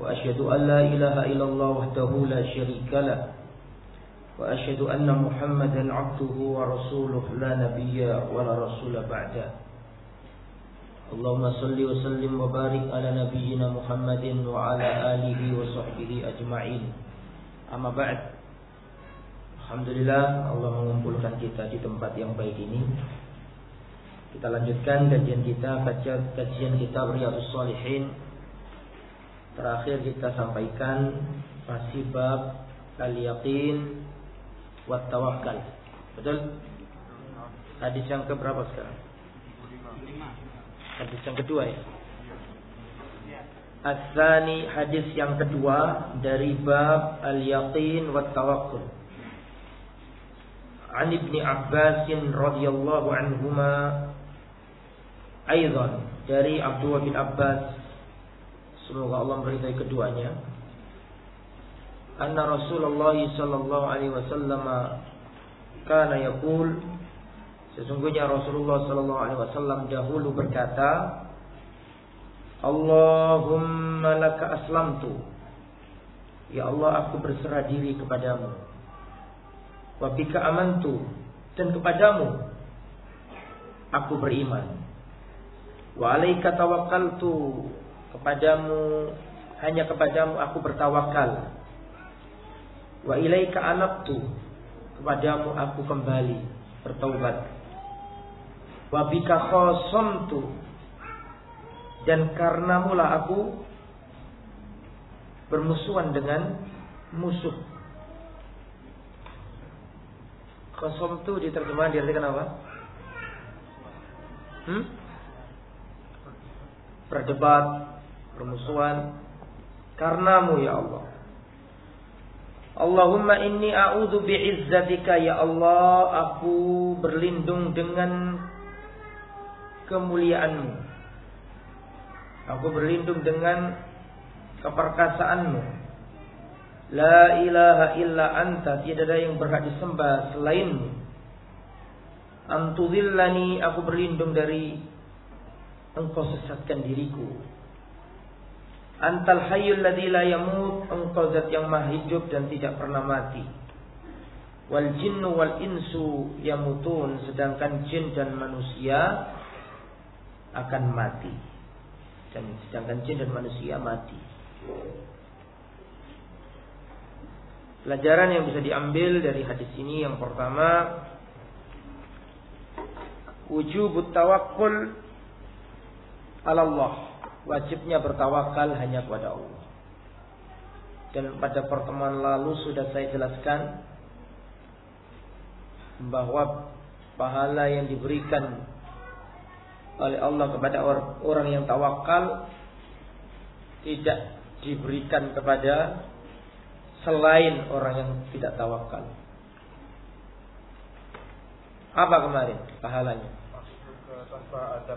وأشهد أن لا إله إلا الله وحده لا شريك له وأشهد أن محمدا عبده ورسوله لا نبي ولا رسول بعده اللهم صل وسلم وبارك على نبينا محمد وعلى آله وصحبه أجمعين أما بعد Alhamdulillah Allah mengumpulkan kita di tempat yang baik ini Kita lanjutkan kajian kita Kajian kitab Riyadus Salihin Terakhir kita sampaikan Masih bab Al-Yaqin Wat Tawakal Betul? Hadis yang keberapa sekarang? Hadis yang kedua ya Asani hadis yang kedua dari bab al-yaqin wa tawakkul. An Ibnu Abbas radhiyallahu anhuma aidan dari Abdullah bin Abbas semoga Allah meridai keduanya anna Rasulullah sallallahu alaihi wasallam kana yaqul sesungguhnya Rasulullah sallallahu alaihi wasallam dahulu berkata Allahumma laka aslamtu. Ya Allah, aku berserah diri kepadamu. Wa bika amantu. Dan kepadamu aku beriman. Wa alaika tawakkaltu. Kepadamu hanya kepadamu aku bertawakal. Wa ilaika anabtu. Kepadamu aku kembali bertaubat. Wa bika khasamtu dan karena mula aku bermusuhan dengan musuh. Kosong itu diterjemahkan diartikan apa? Hmm? Berdebat, bermusuhan karenamu ya Allah. Allahumma inni a'udhu bi'izzatika ya Allah, aku berlindung dengan kemuliaanmu. Aku berlindung dengan keperkasaanmu. La ilaha illa anta. Tidak ada yang berhak disembah selainmu. Antudillani. Aku berlindung dari engkau sesatkan diriku. Antal hayyul ladzi la yamut. Engkau zat yang maha hidup dan tidak pernah mati. Wal jinnu wal insu yamutun. Sedangkan jin dan manusia akan mati dan sedangkan jin dan manusia mati. Pelajaran yang bisa diambil dari hadis ini yang pertama wujub tawakkul ala Allah. Wajibnya bertawakal hanya kepada Allah. Dan pada pertemuan lalu sudah saya jelaskan bahwa pahala yang diberikan oleh Allah kepada orang yang tawakal tidak diberikan kepada selain orang yang tidak tawakal. Apa kemarin pahalanya?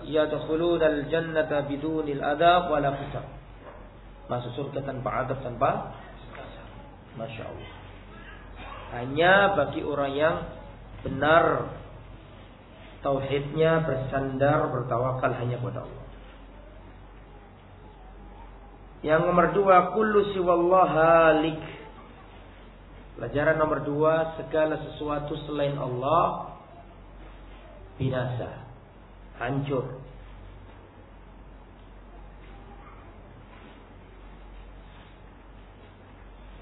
Ya al jannata bidunil adab wala hisab. Masuk surga tanpa adab tanpa Masya Allah. Hanya bagi orang yang benar tauhidnya bersandar bertawakal hanya kepada Allah. Yang nomor dua, kullu siwallah halik. Pelajaran nomor dua, segala sesuatu selain Allah binasa, hancur.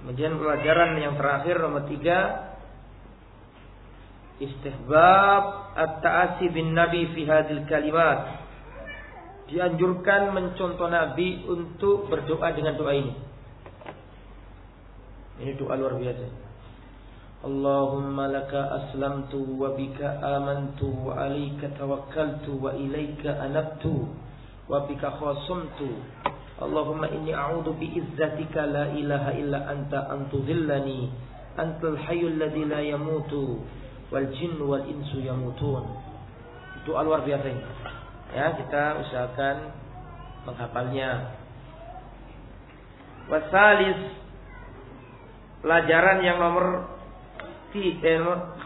Kemudian pelajaran yang terakhir nomor tiga, istihbab at-ta'asi bin nabi fi hadil kalimat. Dianjurkan mencontoh nabi untuk berdoa dengan doa ini. Ini doa luar biasa Amantu wa alayka tawakkaltu wa ilayka anabtu wa bika khasumtu Allahumma inni a'udhu biizzatika la ilaha illa anta antudhillani antal hayyul ladzi la yamutu wal jin wal insu yamutun. Doa luar biasa ini. Ya, kita usahakan menghafalnya. Wasalis pelajaran yang nomor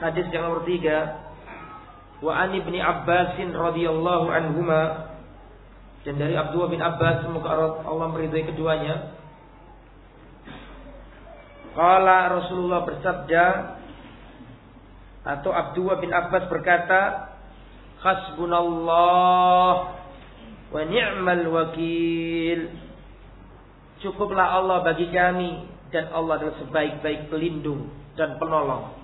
hadis yang nomor tiga. Wa an ibni Abbasin radhiyallahu anhuma dan dari Abdullah bin Abbas semoga Allah meridai keduanya. Kala Rasulullah bersabda atau Abdullah bin Abbas berkata, Hasbunallah wa ni'mal wakil. Cukuplah Allah bagi kami dan Allah adalah sebaik-baik pelindung dan penolong.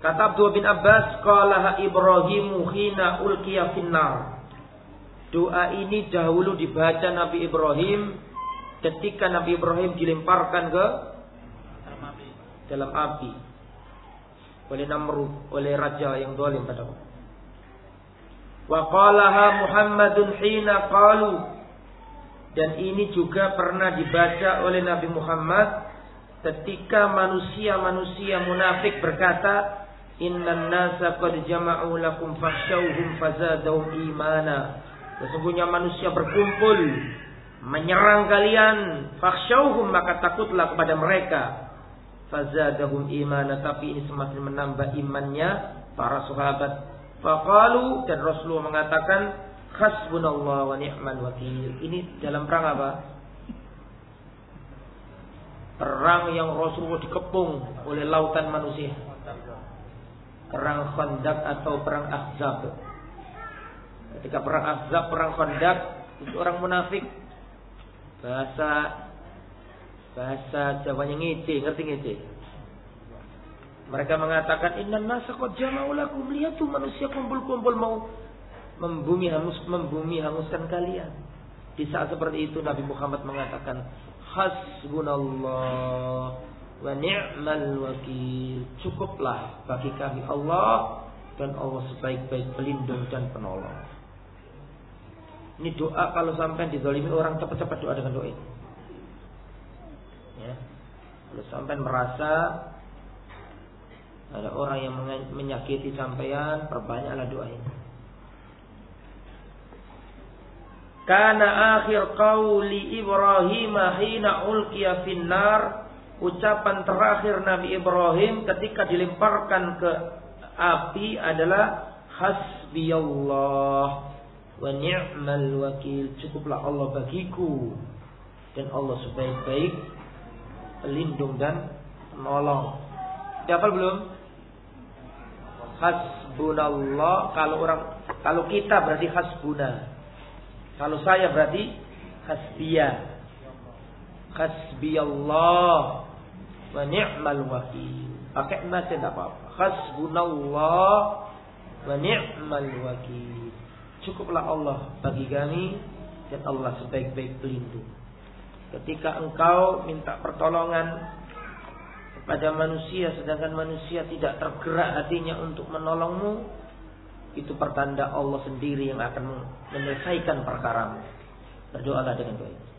Kata Abdullah bin Abbas, qala Ibrahimu hina ulqiya finnar. Doa ini dahulu dibaca Nabi Ibrahim ketika Nabi Ibrahim dilemparkan ke dalam api oleh Namrud, oleh raja yang dolim pada waktu. Wa qalaha Muhammadun hina qalu dan ini juga pernah dibaca oleh Nabi Muhammad ketika manusia-manusia munafik berkata innan nasa qad jama'u lakum fakhshawhum fazadahum imana Sesungguhnya manusia berkumpul menyerang kalian, fakhshauhum maka takutlah kepada mereka. Fazadahum imana tapi ini semakin menambah imannya para sahabat. Faqalu dan Rasulullah mengatakan hasbunallah wa wakil. Ini dalam perang apa? Perang yang Rasulullah dikepung oleh lautan manusia. Perang Khandaq atau perang Ahzab. Ketika perang Ahzab, perang Khandaq, itu orang munafik. Bahasa bahasa Jawanya ngece, ngerti ngece? Mereka mengatakan inna nasa qad jama'u lakum lihat tuh manusia kumpul-kumpul mau membumi hangus membumi hanguskan kalian. Di saat seperti itu Nabi Muhammad mengatakan hasbunallah wa ni'mal wakil. Cukuplah bagi kami Allah dan Allah sebaik-baik pelindung dan penolong. Ini doa kalau sampai dizalimi orang cepat-cepat doa dengan doa ini. Ya. Kalau sampai merasa ada orang yang menyakiti sampean, perbanyaklah doa ini. Karena akhir qauli Ibrahim hina ulqiya finnar ucapan terakhir Nabi Ibrahim ketika dilemparkan ke api adalah hasbiyallah wa ni'mal wakil cukuplah Allah bagiku dan Allah sebaik-baik pelindung dan penolong. Siapa belum? Hasbunallah kalau orang kalau kita berarti hasbuna. Kalau saya berarti hasbiya. Hasbiyallah wa ni'mal wakil. Pakai mas tidak apa-apa. Hasbunallah wa ni'mal wakil. Cukuplah Allah bagi kami dan Allah sebaik-baik pelindung. Ketika engkau minta pertolongan kepada manusia sedangkan manusia tidak tergerak hatinya untuk menolongmu, itu pertanda Allah sendiri yang akan menyelesaikan perkara. Berdoalah dengan doa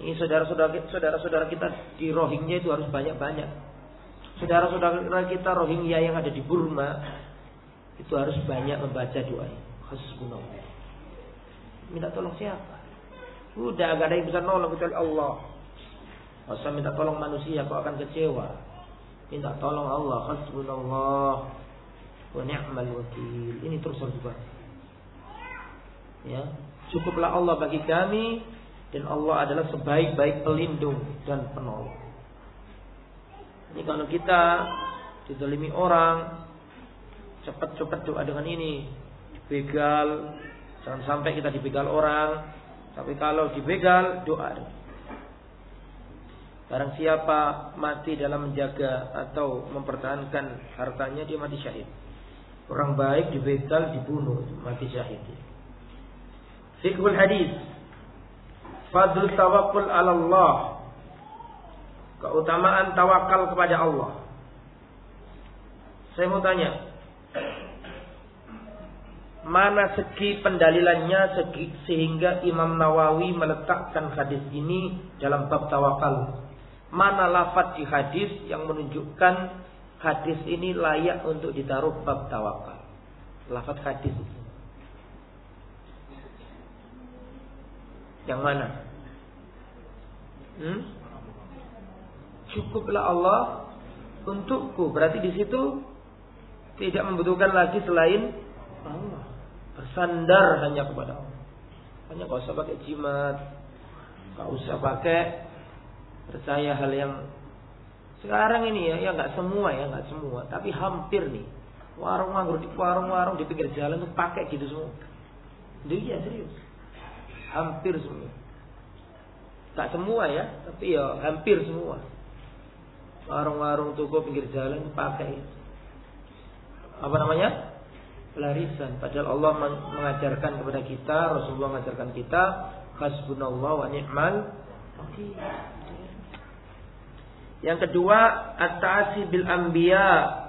ini. saudara-saudara saudara-saudara kita di Rohingya itu harus banyak-banyak. Saudara-saudara kita Rohingya yang ada di Burma itu harus banyak membaca doa. Hasbunallah. Minta tolong siapa? Udah gak ada yang bisa nolong kecuali Allah. Masa minta tolong manusia kau akan kecewa. Minta tolong Allah. Hasbunallah. Wa ni'mal wakil. Ini terus harus Ya, cukuplah Allah bagi kami dan Allah adalah sebaik-baik pelindung dan penolong. Ini kalau kita didolimi orang, cepat-cepat doa dengan ini begal, jangan sampai kita dibegal orang. Tapi kalau dibegal, doa. Barang siapa mati dalam menjaga atau mempertahankan hartanya, dia mati syahid. Orang baik dibegal, dibunuh, mati syahid. Fiqhul hadis. Fadl tawakul ala Allah. Keutamaan tawakal kepada Allah. Saya mau tanya, mana segi pendalilannya segi, sehingga Imam Nawawi meletakkan hadis ini dalam bab tawakal. Mana lafaz di hadis yang menunjukkan hadis ini layak untuk ditaruh bab tawakal. Lafaz hadis itu. Yang mana? Hmm? Cukuplah Allah untukku. Berarti di situ tidak membutuhkan lagi selain Allah bersandar hanya kepada Allah. Hanya gak usah pakai jimat, gak usah pakai percaya hal yang sekarang ini ya, ya nggak semua ya, nggak semua, tapi hampir nih warung-warung di warung-warung di pinggir jalan tuh pakai gitu semua. Dia serius, hampir semua. Gak semua ya, tapi ya hampir semua. Warung-warung toko pinggir jalan pakai apa namanya? pelarisan. Padahal Allah mengajarkan kepada kita, Rasulullah mengajarkan kita, hasbunallah wa ni'mal Yang kedua, at-ta'asi bil anbiya.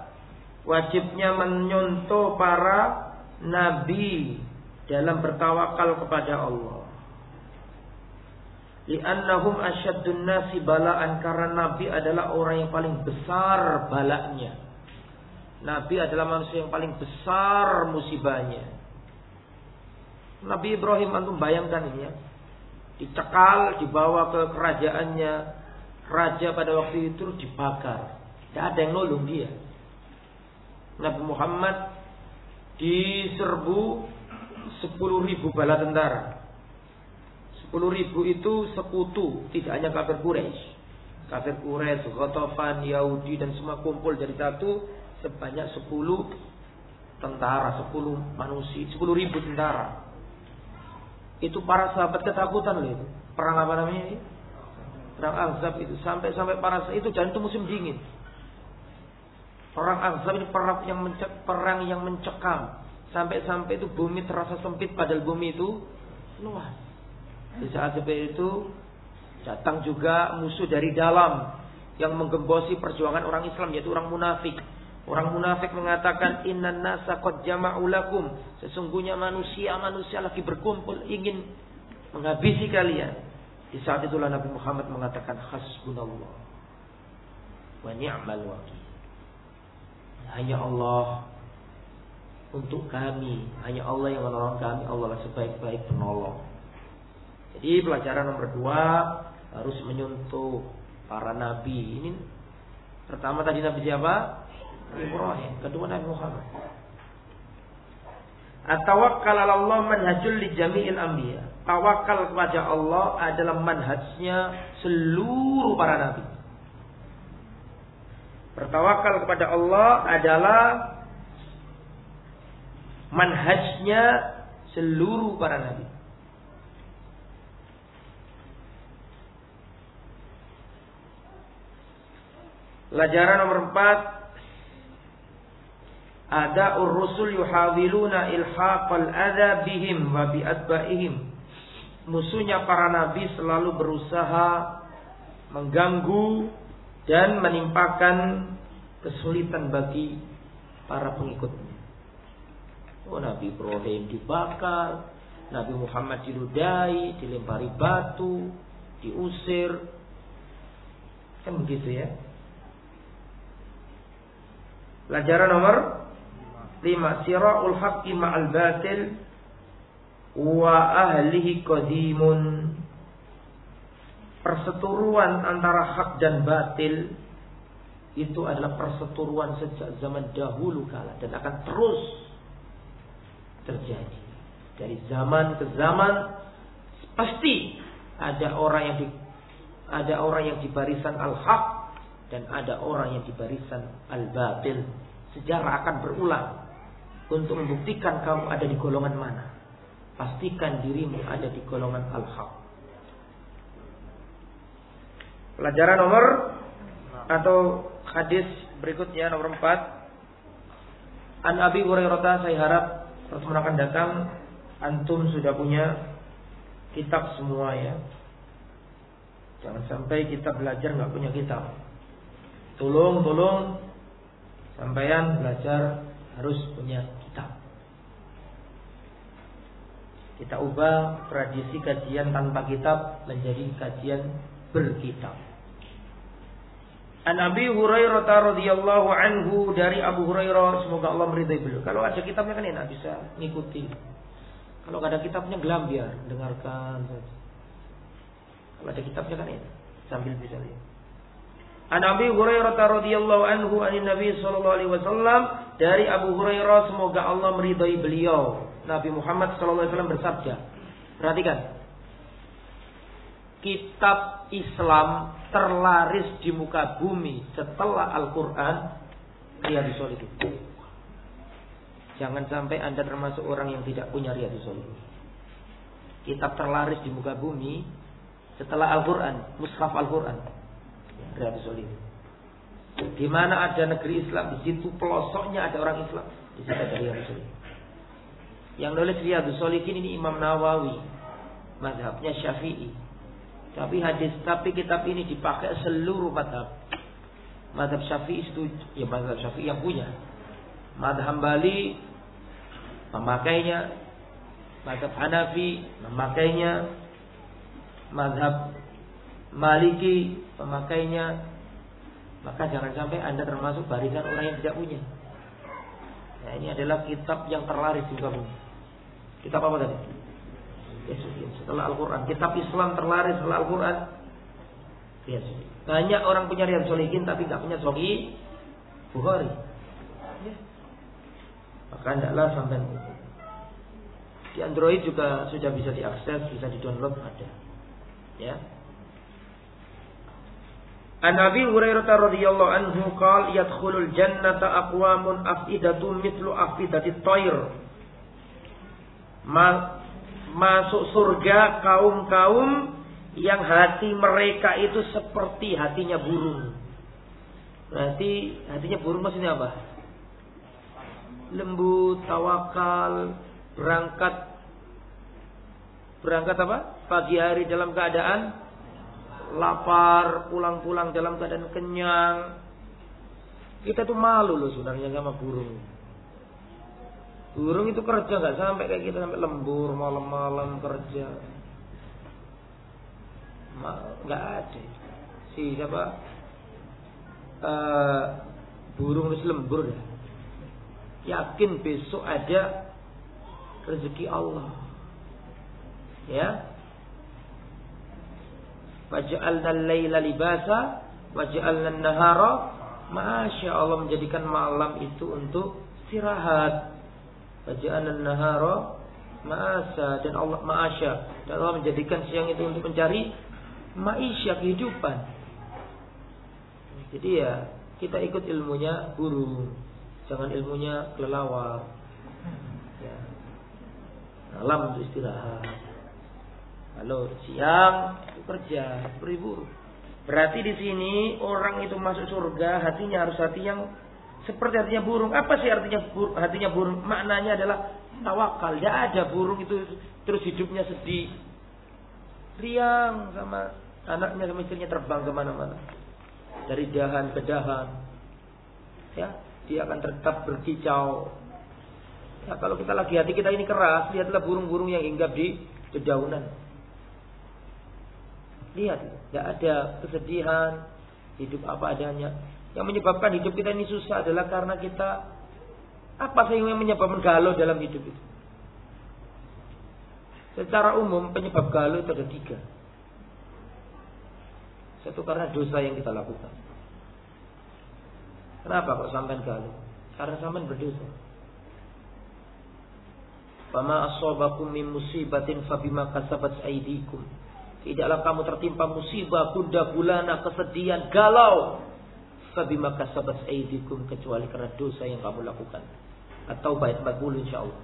Wajibnya menyontoh para nabi dalam bertawakal kepada Allah. Li'annahum asyaddun nasi bala'an karena nabi adalah orang yang paling besar balaknya. Nabi adalah manusia yang paling besar musibahnya. Nabi Ibrahim antum bayangkan ini ya. Dicekal, dibawa ke kerajaannya. Raja pada waktu itu dibakar. Tidak ada yang nolong dia. Nabi Muhammad diserbu 10 ribu bala tentara. 10 ribu itu sekutu, tidak hanya kafir Quraisy. Kafir Quraisy, Ghatafan, Yahudi dan semua kumpul jadi satu sebanyak 10 tentara, 10 manusia, 10 ribu tentara. Itu para sahabat ketakutan loh. Perang apa namanya ini? Perang Azab itu sampai sampai para itu dan itu musim dingin. Perang Azab ini perang yang mencek, perang yang mencekam. Sampai-sampai itu bumi terasa sempit padahal bumi itu luas. Di saat seperti itu datang juga musuh dari dalam yang menggembosi perjuangan orang Islam yaitu orang munafik Orang munafik mengatakan inna nasa qad jama'u lakum. Sesungguhnya manusia-manusia lagi berkumpul ingin menghabisi kalian. Di saat itulah Nabi Muhammad mengatakan hasbunallah wa ni'mal wakil. Hanya Allah untuk kami, hanya Allah yang menolong kami, Allah lah sebaik-baik penolong. Jadi pelajaran nomor dua harus menyentuh para nabi. Ini pertama tadi nabi siapa? Ibrahim, kedua Nabi Muhammad. At-tawakkal Allah manhajul li jami'il anbiya. Tawakal kepada Allah adalah manhajnya seluruh para nabi. Bertawakal kepada Allah adalah manhajnya seluruh para nabi. Pelajaran nomor empat ada urusul yuhawiluna ilhaqal adha bihim wa bi'atba'ihim. Musuhnya para nabi selalu berusaha mengganggu dan menimpakan kesulitan bagi para pengikutnya. Oh Nabi Ibrahim dibakar, Nabi Muhammad diludai, dilempari batu, diusir. Kan begitu ya. Pelajaran nomor Lima sira'ul haqqi ma'al batil wa ahlihi qadimun. Perseturuan antara hak dan batil itu adalah perseturuan sejak zaman dahulu kala dan akan terus terjadi. Dari zaman ke zaman pasti ada orang yang di, ada orang yang di barisan al-haq dan ada orang yang di barisan al-batil. Sejarah akan berulang untuk membuktikan kamu ada di golongan mana. Pastikan dirimu ada di golongan al-haq. Pelajaran nomor atau hadis berikutnya nomor 4. An Abi Hurairah saya harap pertemuan akan datang antum sudah punya kitab semua ya. Jangan sampai kita belajar nggak punya kitab. Tolong, tolong, sampaian belajar harus punya Kita ubah tradisi kajian tanpa kitab menjadi kajian berkitab. An Abi Hurairah radhiyallahu anhu dari Abu Hurairah semoga Allah meridai beliau. Kalau ada kitabnya kan enak bisa ngikuti. Kalau ada kitabnya gelam biar dengarkan saja. Kalau ada kitabnya kan enak sambil bisa lihat. An Abi Hurairah radhiyallahu anhu anin Nabi sallallahu alaihi wasallam dari Abu Hurairah semoga Allah meridai beliau. Nabi Muhammad sallallahu alaihi wasallam bersabda. Perhatikan. Kitab Islam terlaris di muka bumi setelah Al-Quran Riyadus Solihin. Jangan sampai Anda termasuk orang yang tidak punya Riyadus Solihin. Kitab terlaris di muka bumi setelah Al-Quran, Mushaf Al-Quran. Riyadus Solihin. Di mana ada negeri Islam, di situ pelosoknya ada orang Islam. Di situ ada Riyadus Solihin. Yang nulis Riyadus Solihin ini Imam Nawawi. Mazhabnya Syafi'i. Tapi hadis, tapi kitab ini dipakai seluruh madhab. Madhab Syafi'i itu, ya madhab Syafi'i yang punya. Madhab Hambali memakainya. Madhab Hanafi memakainya. Madhab Maliki memakainya. Maka jangan sampai Anda termasuk barisan orang yang tidak punya. Nah ini adalah kitab yang terlaris juga punya. Kitab apa tadi? setelah Al-Quran. Kitab Islam terlaris setelah Al-Quran. Ya, banyak orang punya Riyad Solihin tapi nggak punya Sahih Bukhari. Ya. Maka hendaklah sampai di Android juga sudah bisa diakses, bisa di-download ada. Ya. An Abi Hurairah radhiyallahu anhu qala yadkhulul jannata aqwamun afidatun mithlu afidati tayr. Ma masuk surga kaum-kaum yang hati mereka itu seperti hatinya burung. Berarti hatinya burung maksudnya apa? Lembut, tawakal, berangkat berangkat apa? Pagi hari dalam keadaan lapar, pulang-pulang dalam keadaan kenyang. Kita tuh malu loh sebenarnya sama burung. Burung itu kerja nggak sampai kayak kita sampai lembur malam-malam kerja. Nggak ada. Si siapa? Uh, burung itu lembur ya. Yakin besok ada rezeki Allah. Ya. Waj'alna al-laila libasa waj'alna an-nahara Masya Allah menjadikan malam itu untuk istirahat Faja'alan nahara ma'asa dan Allah ma'asya dan Allah menjadikan siang itu untuk mencari maisha kehidupan. Jadi ya kita ikut ilmunya guru, jangan ilmunya kelelawar. Ya. Malam untuk istirahat. Kalau siang itu kerja, beribu. Berarti di sini orang itu masuk surga hatinya harus hati yang seperti hatinya burung. Apa sih artinya bur hatinya burung? Maknanya adalah tawakal. Tidak ada burung itu terus hidupnya sedih. Riang sama anaknya sama istrinya terbang ke mana-mana. Dari dahan ke dahan. Ya, dia akan tetap berkicau. Ya, kalau kita lagi hati kita ini keras, lihatlah burung-burung yang hinggap di dedaunan. Lihat, tidak ada kesedihan, hidup apa adanya. Yang menyebabkan hidup kita ini susah adalah karena kita apa sih yang menyebabkan galau dalam hidup itu? Secara umum penyebab galau itu ada tiga. Satu karena dosa yang kita lakukan. Kenapa kok sampai galau? Karena sampai berdosa. Fama asobakum min musibatin fabima kasabat aidikum. Tidaklah kamu tertimpa musibah, kunda gulana, kesedihan, galau Fabima kasabat aidikum kecuali karena dosa yang kamu lakukan. Atau baik 40 insyaallah.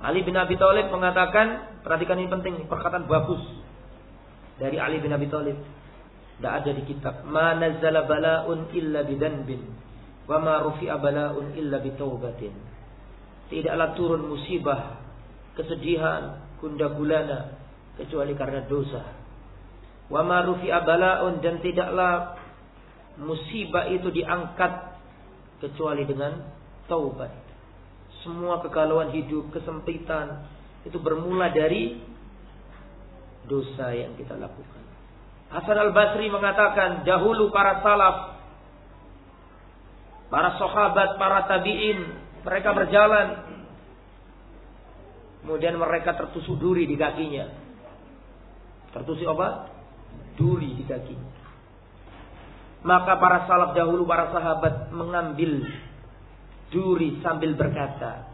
Ali bin Abi Thalib mengatakan, perhatikan ini penting, perkataan bagus dari Ali bin Abi Thalib. Tidak ada di kitab. Ma nazzala bala'un illa bidanbin. Wa ma rufi'a bala'un illa bitaubatin. Tidaklah turun musibah, kesedihan, kunda gulana kecuali karena dosa. Wa ma rufi'a bala'un dan tidaklah musibah itu diangkat kecuali dengan taubat. Semua kegalauan hidup, kesempitan itu bermula dari dosa yang kita lakukan. Hasan al-Basri mengatakan dahulu para salaf, para sahabat, para tabi'in, mereka berjalan. Kemudian mereka tertusuk duri di kakinya. Tertusuk apa? Duri di kakinya. Maka para salaf dahulu, para sahabat mengambil duri sambil berkata,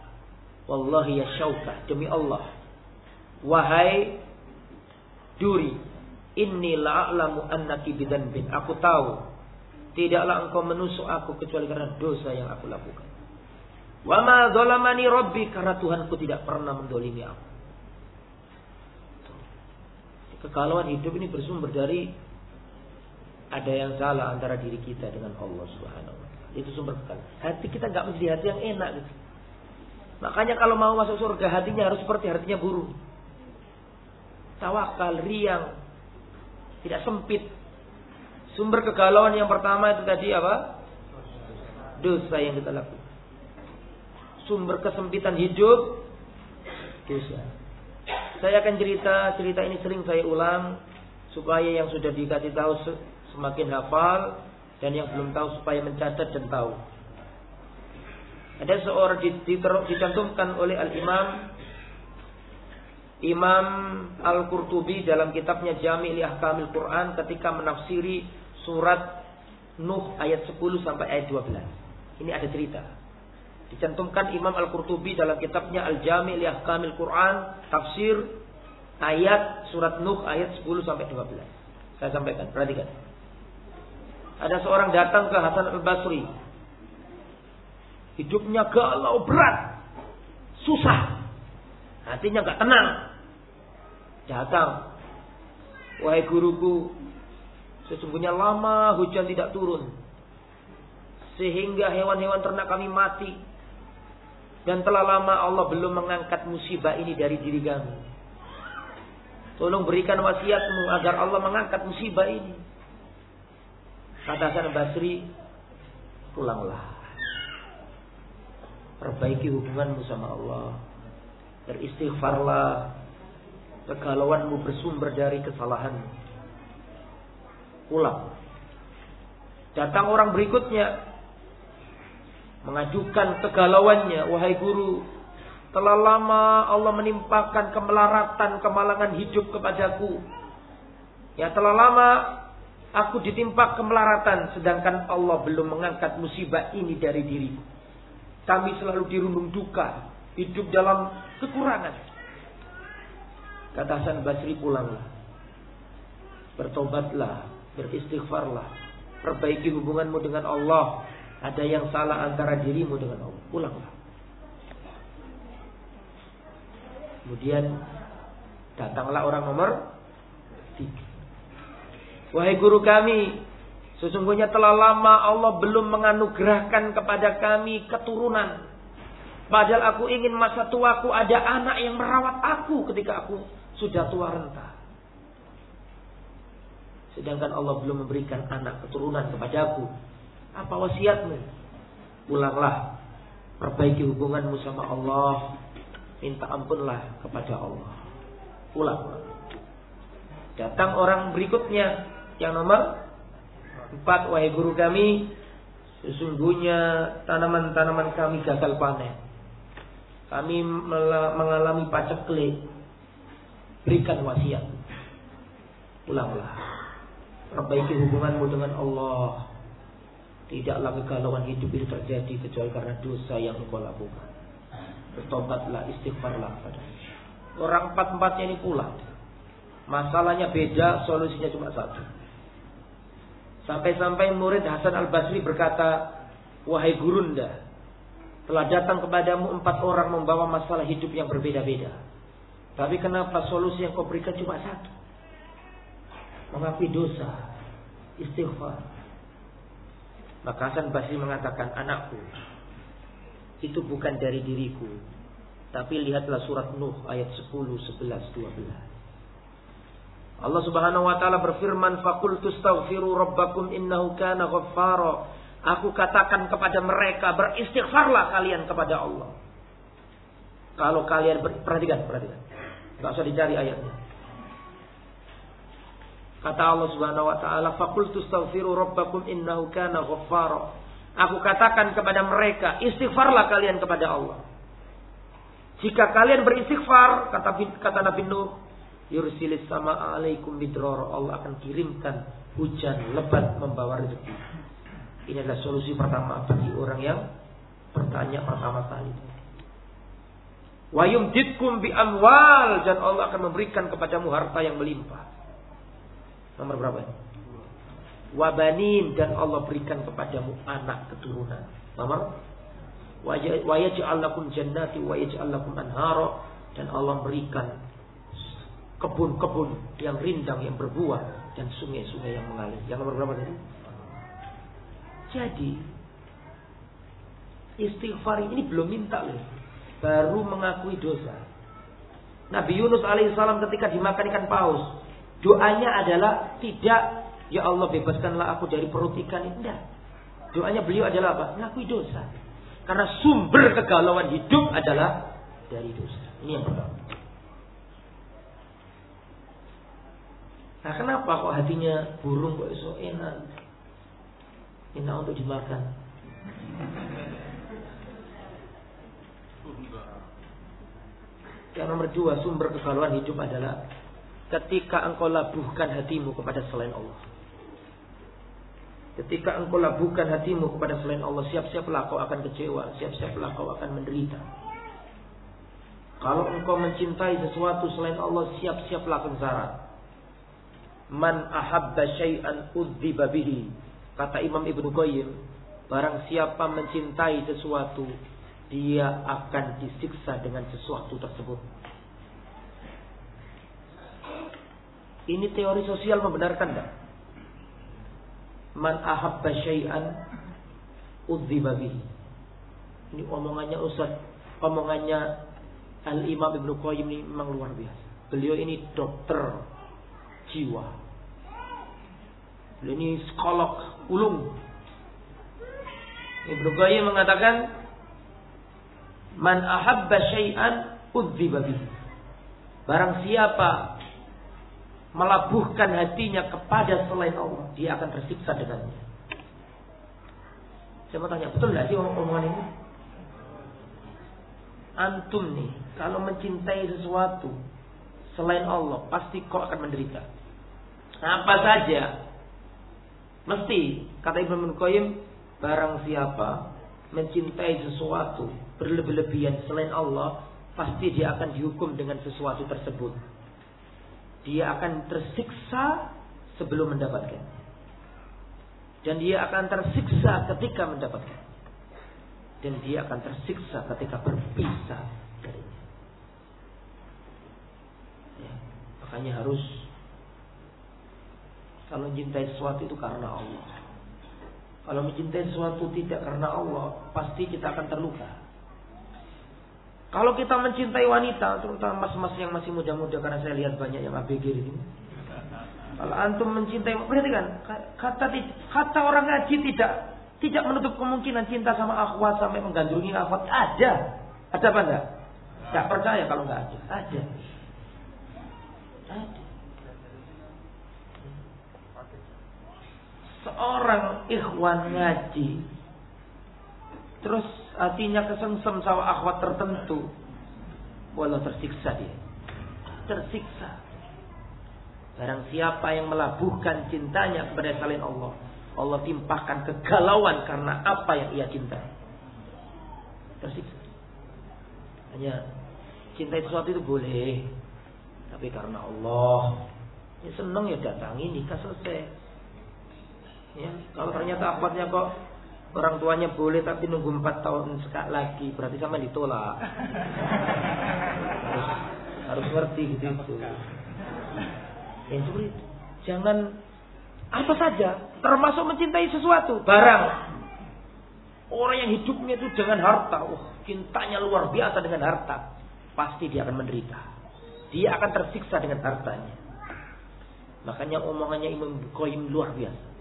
Wallahi ya syauka, demi Allah. Wahai duri, inni la'alamu annaki bin. Aku tahu, tidaklah engkau menusuk aku kecuali karena dosa yang aku lakukan. Wa ma zalamani karena Tuhanku tidak pernah mendolimi aku. Kekalauan hidup ini bersumber dari ada yang salah antara diri kita dengan Allah Subhanahu wa taala. Itu sumber bekal. Hati kita nggak mesti hati yang enak gitu. Makanya kalau mau masuk surga hatinya harus seperti hatinya burung. Tawakal, riang, tidak sempit. Sumber kegalauan yang pertama itu tadi apa? Dosa yang kita lakukan. Sumber kesempitan hidup dosa. Saya akan cerita cerita ini sering saya ulang supaya yang sudah dikasih tahu semakin hafal dan yang belum tahu supaya mencatat dan tahu. Ada seorang dicantumkan oleh Al-Imam Imam Al-Qurtubi dalam kitabnya Jami' li Ahkamil Quran ketika menafsiri surat Nuh ayat 10 sampai ayat 12. Ini ada cerita. Dicantumkan Imam Al-Qurtubi dalam kitabnya Al-Jami' li Ahkamil Quran tafsir ayat surat Nuh ayat 10 sampai 12. Saya sampaikan, perhatikan. Ada seorang datang ke Hasan al-Basri. Hidupnya galau berat. Susah. Hatinya gak tenang. Datang. Wahai guruku. Sesungguhnya lama hujan tidak turun. Sehingga hewan-hewan ternak kami mati. Dan telah lama Allah belum mengangkat musibah ini dari diri kami. Tolong berikan wasiatmu agar Allah mengangkat musibah ini. Kata Hasan Basri, pulanglah. Perbaiki hubunganmu sama Allah. Beristighfarlah. Kegalauanmu bersumber dari kesalahan. Pulang. Datang orang berikutnya. Mengajukan kegalauannya. Wahai guru. Telah lama Allah menimpakan kemelaratan, kemalangan hidup kepadaku. Ya telah lama Aku ditimpa kemelaratan sedangkan Allah belum mengangkat musibah ini dari diriku. Kami selalu dirundung duka, hidup dalam kekurangan. Kata Hasan Basri pulanglah. Bertobatlah, beristighfarlah. Perbaiki hubunganmu dengan Allah. Ada yang salah antara dirimu dengan Allah. Pulanglah. Kemudian datanglah orang nomor tiga. Wahai guru kami, sesungguhnya telah lama Allah belum menganugerahkan kepada kami keturunan. Padahal aku ingin masa tuaku ada anak yang merawat aku ketika aku sudah tua renta. Sedangkan Allah belum memberikan anak keturunan kepadaku. Apa wasiatmu? Pulanglah. Perbaiki hubunganmu sama Allah. Minta ampunlah kepada Allah. Pulang. Datang orang berikutnya yang nomor empat, wahai guru kami, sesungguhnya tanaman-tanaman kami gagal panen. Kami mengalami paceklik. Berikan wasiat. Pulanglah. Perbaiki hubunganmu dengan Allah. Tidaklah kegalauan hidup itu terjadi kecuali karena dosa yang engkau lakukan. Bertobatlah, istighfarlah pada Orang empat-empatnya ini pulang. Masalahnya beda, solusinya cuma satu. Sampai-sampai murid Hasan al-Basri berkata, Wahai gurunda, telah datang kepadamu empat orang membawa masalah hidup yang berbeda-beda. Tapi kenapa solusi yang kau berikan cuma satu? Mengakui dosa, istighfar. Maka Hasan Basri mengatakan, anakku, itu bukan dari diriku. Tapi lihatlah surat Nuh ayat 10, 11, 12. Allah Subhanahu wa taala berfirman, "Faqultu astaghfiru rabbakum innahu kana ghaffara." Aku katakan kepada mereka, beristighfarlah kalian kepada Allah. Kalau kalian perhatikan, perhatikan. Enggak usah dicari ayatnya. Kata Allah Subhanahu wa taala, "Faqultu astaghfiru rabbakum innahu kana ghaffara." Aku katakan kepada mereka, istighfarlah kalian kepada Allah. Jika kalian beristighfar, kata kata Nabi Nuh, yursilis sama alaikum bidror. Allah akan kirimkan hujan lebat membawa rezeki. Ini adalah solusi pertama bagi orang yang bertanya pertama kali. Wa yumditkum bi amwal dan Allah akan memberikan kepadamu harta yang melimpah. Nomor berapa? Wabanin dan Allah berikan kepadamu anak keturunan. Nomor wa lakum jannati wa anhara dan Allah berikan kebun-kebun yang rindang yang berbuah dan sungai-sungai yang mengalir. Yang nomor berapa tadi? Jadi istighfar ini belum minta loh baru mengakui dosa. Nabi Yunus alaihissalam ketika dimakan ikan paus, doanya adalah tidak, ya Allah bebaskanlah aku dari perut ikan ini. Tidak. Doanya beliau adalah apa? Mengakui dosa. Karena sumber kegalauan hidup adalah dari dosa. Ini yang pertama. Nah kenapa kok hatinya burung kok so enak? Enak untuk dimakan. Yang nomor dua, sumber kegalauan hidup adalah ketika engkau labuhkan hatimu kepada selain Allah. Ketika engkau labuhkan hatimu kepada selain Allah, siap-siaplah kau akan kecewa, siap-siaplah kau akan menderita. Kalau engkau mencintai sesuatu selain Allah, siap-siaplah kengsara. Man ahabba syai'an udziba bihi. Kata Imam Ibnu Qayyim, barang siapa mencintai sesuatu, dia akan disiksa dengan sesuatu tersebut. Ini teori sosial membenarkan tidak? Man ahabba syai'an bihi. Ini omongannya Ustaz, omongannya Al-Imam Ibnu Qayyim ini memang luar biasa. Beliau ini dokter jiwa. Beliau ini psikolog ulung. Ibnu Qayyim mengatakan Man ahabba syai'an bihi. Barang siapa melabuhkan hatinya kepada selain Allah, dia akan tersiksa dengannya. Saya mau tanya, betul nggak sih omongan ini? Antum nih, kalau mencintai sesuatu selain Allah, pasti kau akan menderita. Apa saja, mesti kata Ibnu Qayyim, barang siapa mencintai sesuatu berlebih-lebihan selain Allah, pasti dia akan dihukum dengan sesuatu tersebut. Dia akan tersiksa sebelum mendapatkan. Dan dia akan tersiksa ketika mendapatkan. Dan dia akan tersiksa ketika berpisah darinya. Ya, makanya harus kalau mencintai sesuatu itu karena Allah. Kalau mencintai sesuatu tidak karena Allah, pasti kita akan terluka. Kalau kita mencintai wanita, terutama mas-mas yang masih muda-muda, karena saya lihat banyak yang ABG di sini. Kalau antum mencintai, perhatikan, kata kata orang ngaji tidak tidak menutup kemungkinan cinta sama akhwat sampai menggandrungi akhwat. Ada, ada apa enggak? Tidak percaya kalau enggak. Ada. Ada. seorang ikhwan ngaji terus hatinya kesengsem sama akhwat tertentu. Walau tersiksa dia. Tersiksa. Barang siapa yang melabuhkan cintanya kepada selain Allah Allah timpahkan kegalauan karena apa yang ia cinta tersiksa. Hanya cinta sesuatu itu boleh. Tapi karena Allah ya seneng ya datangi nikah selesai. Ya, kalau ternyata akhwatnya kok orang tuanya boleh tapi nunggu empat tahun sekali lagi, berarti sama ditolak. harus, harus ngerti gitu itu. Ya seperti itu. Jangan apa saja, termasuk mencintai sesuatu, barang. Orang yang hidupnya itu dengan harta, oh, cintanya luar biasa dengan harta, pasti dia akan menderita. Dia akan tersiksa dengan hartanya. Makanya omongannya Imam Qayyim luar biasa.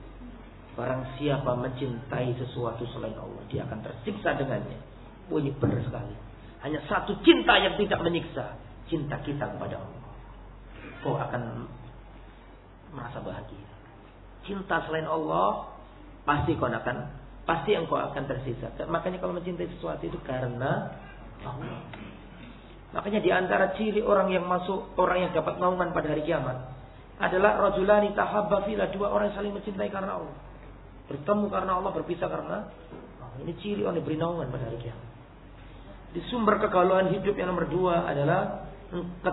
Barang siapa mencintai sesuatu selain Allah, dia akan tersiksa dengannya. Oh ini benar sekali. Hanya satu cinta yang tidak menyiksa. Cinta kita kepada Allah. Kau akan merasa bahagia. Cinta selain Allah, pasti kau akan, pasti engkau akan tersisa. Makanya kalau mencintai sesuatu itu karena Allah. Makanya di antara ciri orang yang masuk, orang yang dapat naungan pada hari kiamat adalah rajulani tahabba fila dua orang saling mencintai karena Allah. Bertemu karena Allah, berpisah karena Allah. Ini ciri orang yang beri naungan pada hari kiamat. Di sumber kegalauan hidup yang nomor dua adalah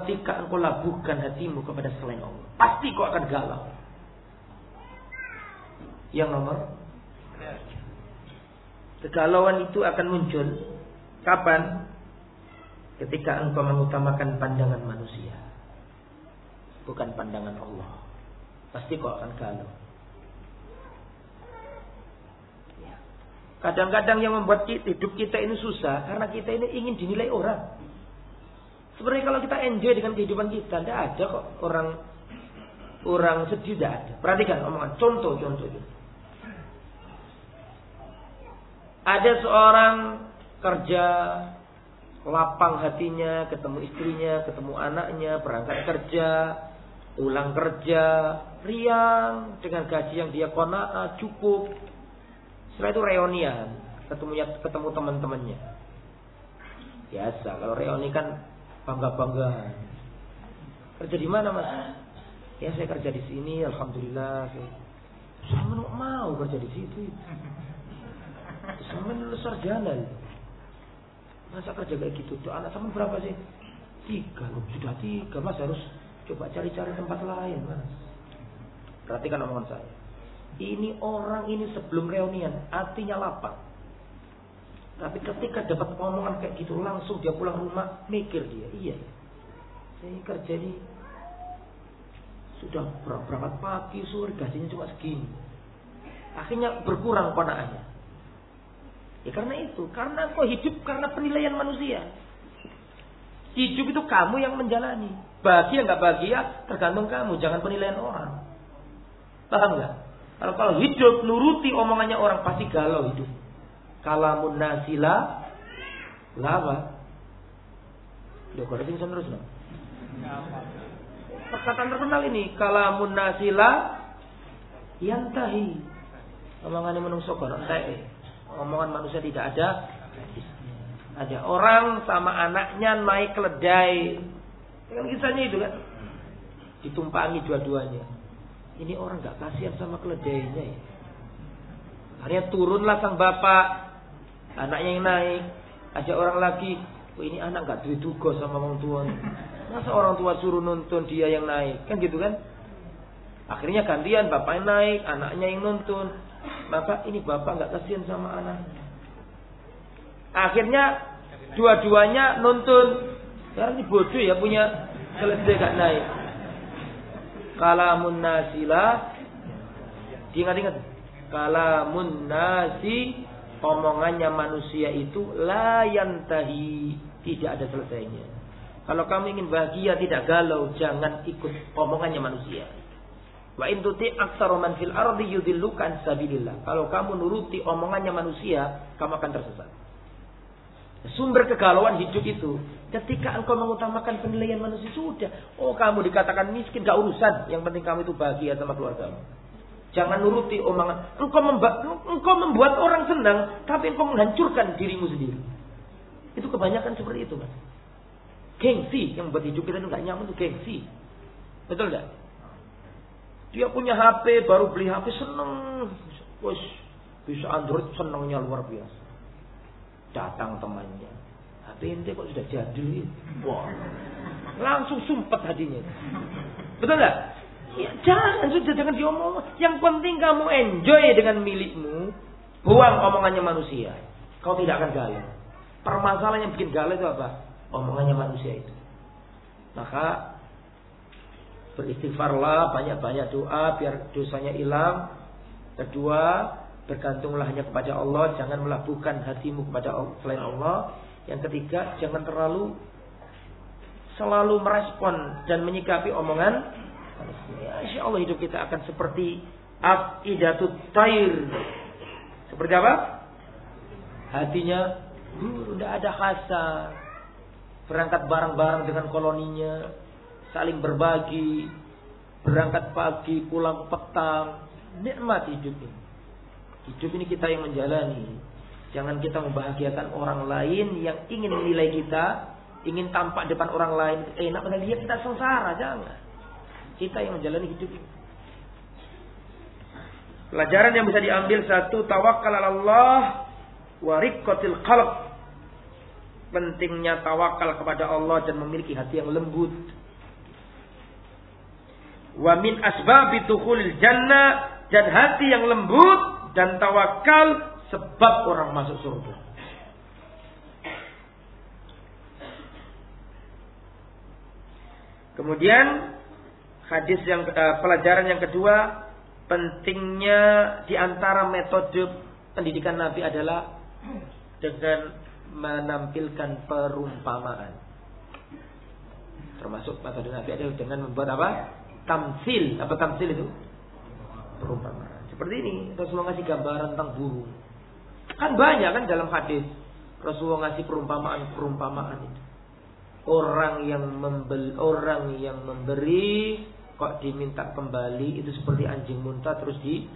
ketika engkau labuhkan hatimu kepada selain Allah. Pasti kau akan galau. Yang nomor kegalauan itu akan muncul kapan? Ketika engkau mengutamakan pandangan manusia Bukan pandangan Allah Pasti kau akan galau ya. Kadang-kadang yang membuat hidup kita ini susah Karena kita ini ingin dinilai orang. Sebenarnya kalau kita enjoy dengan kehidupan kita Tidak ada kok orang Orang sedih tidak ada. Perhatikan omongan Contoh-contoh Ada seorang kerja lapang hatinya, ketemu istrinya, ketemu anaknya, berangkat kerja, pulang kerja, riang dengan gaji yang dia kona cukup. Setelah itu reunian, ketemu ketemu teman-temannya. Biasa, kalau reuni kan bangga-bangga. Kerja di mana mas? Ya saya kerja di sini, alhamdulillah. Saya mau kerja di situ. Saya lulus sarjana. Masa kerja kayak gitu? Tuh anak sama berapa sih? Tiga loh, sudah tiga. Mas harus coba cari-cari tempat lain, mas. Perhatikan omongan saya. Ini orang ini sebelum reunian, artinya lapang. Tapi ketika dapat omongan kayak gitu, langsung dia pulang rumah, mikir dia, iya. Saya kerja di sudah berangkat pagi, sore, gajinya cuma segini. Akhirnya berkurang konaannya. Ya karena itu, karena kau hidup karena penilaian manusia. Hidup itu kamu yang menjalani. Bahagia nggak bahagia tergantung kamu, jangan penilaian orang. Paham nggak? Kalau kalau hidup nuruti omongannya orang pasti galau hidup. Kalamun nasila, lava. Udah kau terus terus no? Perkataan terkenal ini, kalamun nasila, yang tahi. Omongannya menungso kono, omongan manusia tidak ada ada orang sama anaknya naik keledai kan kisahnya itu kan ditumpangi dua-duanya ini orang nggak kasihan sama keledainya ya. Akhirnya turunlah sang bapak. Anaknya yang naik. Ada orang lagi. Oh, ini anak nggak duit duga sama orang tua masa orang tua suruh nonton dia yang naik? Kan gitu kan? Akhirnya gantian bapak yang naik anaknya yang nonton maka ini bapak nggak kasihan sama anaknya. Akhirnya dua-duanya nuntun. Sekarang ini bodoh ya punya keledai gak naik. Kalamun nasilah. Diingat-ingat. Kalamun nasi. Omongannya manusia itu layantahi. Tidak ada selesainya. Kalau kamu ingin bahagia tidak galau. Jangan ikut omongannya manusia. Wa in tuti aktsaru man fil ardi. Kalau kamu nuruti omongannya manusia, kamu akan tersesat. Sumber kegalauan hidup itu ketika engkau mengutamakan penilaian manusia sudah. Oh kamu dikatakan miskin gak urusan. Yang penting kamu itu bahagia sama keluargamu. Jangan nuruti omongan. Engkau, memba, engkau membuat orang senang, tapi engkau menghancurkan dirimu sendiri. Itu kebanyakan seperti itu, mas. Gengsi yang membuat hidup kita itu gak nyaman itu gengsi. Betul gak? Dia punya HP, baru beli HP seneng. Wes, bisa Android senengnya luar biasa. Datang temannya. HP ente kok sudah jadi. Wah. Langsung sumpet hatinya. Betul nggak? Ya, jangan sudah jangan diomong. Yang penting kamu enjoy dengan milikmu. Buang omongannya manusia. Kau tidak akan galau. Permasalahan yang bikin galau itu apa? Omongannya manusia itu. Maka Beristighfarlah, banyak-banyak doa biar dosanya hilang. Kedua, bergantunglah hanya kepada Allah, jangan melabuhkan hatimu kepada Allah, selain Allah. Yang ketiga, jangan terlalu selalu merespon dan menyikapi omongan ya, insya Allah hidup kita akan seperti afidatut tair. Seperti apa? Hatinya tidak ada khasa, berangkat bareng-bareng dengan koloninya, saling berbagi, berangkat pagi, pulang petang, nikmat hidup ini. Hidup ini kita yang menjalani. Jangan kita membahagiakan orang lain yang ingin menilai kita, ingin tampak depan orang lain enak padahal dia kita sengsara, jangan. Kita yang menjalani hidup ini. Pelajaran yang bisa diambil satu tawakal Allah wa riqqatil qalb. Pentingnya tawakal kepada Allah dan memiliki hati yang lembut. Wa min asbabi dukhulil jannah dan hati yang lembut dan tawakal sebab orang masuk surga. Kemudian hadis yang uh, pelajaran yang kedua pentingnya di antara metode pendidikan Nabi adalah dengan menampilkan perumpamaan. Termasuk metode Nabi adalah dengan membuat apa? Tamsil. Apa tamsil itu? Perumpamaan. Seperti ini, Rasulullah ngasih gambaran tentang burung. Kan banyak kan dalam hadis. Rasulullah ngasih perumpamaan-perumpamaan itu. Orang yang membeli, orang yang memberi kok diminta kembali itu seperti anjing muntah terus di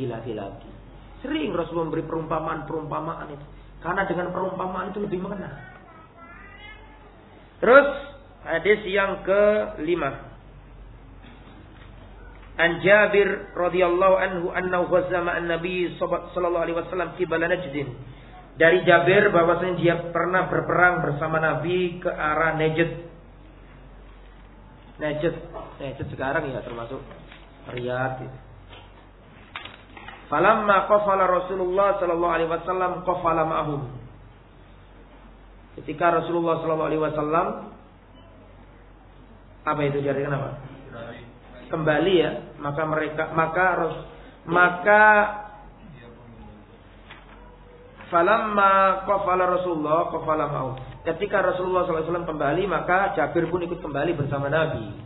jilati lagi. Sering Rasulullah memberi perumpamaan-perumpamaan itu. Karena dengan perumpamaan itu lebih mengena. Terus hadis yang kelima. An Jabir radhiyallahu anhu annahu ghazama an-nabi sallallahu alaihi wasallam qibala Najd. Dari Jabir bahwasanya dia pernah berperang bersama Nabi ke arah Najd. Najd. Najd sekarang ya termasuk Riyadh. Gitu. Falamma qafala Rasulullah sallallahu alaihi wasallam qafala ma'hum. Ketika Rasulullah sallallahu alaihi wasallam apa itu jadi kenapa? Kembali ya, maka mereka maka maka falamma qafala Rasulullah qafala ma'hum. Ketika Rasulullah SAW kembali, maka Jabir pun ikut kembali bersama Nabi.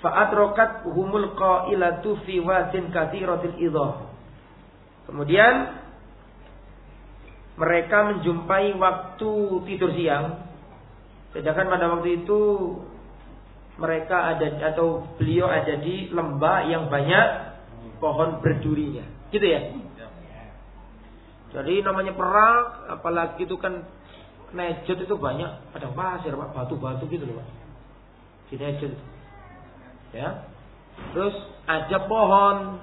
Fa'atrokat humul qailatu fi wadin kathiratil idhah. Kemudian mereka menjumpai waktu tidur siang. Sedangkan pada waktu itu mereka ada atau beliau ada di lembah yang banyak pohon berdurinya. Gitu ya? Jadi namanya perang, apalagi itu kan Nejet itu banyak padang pasir, batu-batu gitu loh. Di. Ya. Terus ada pohon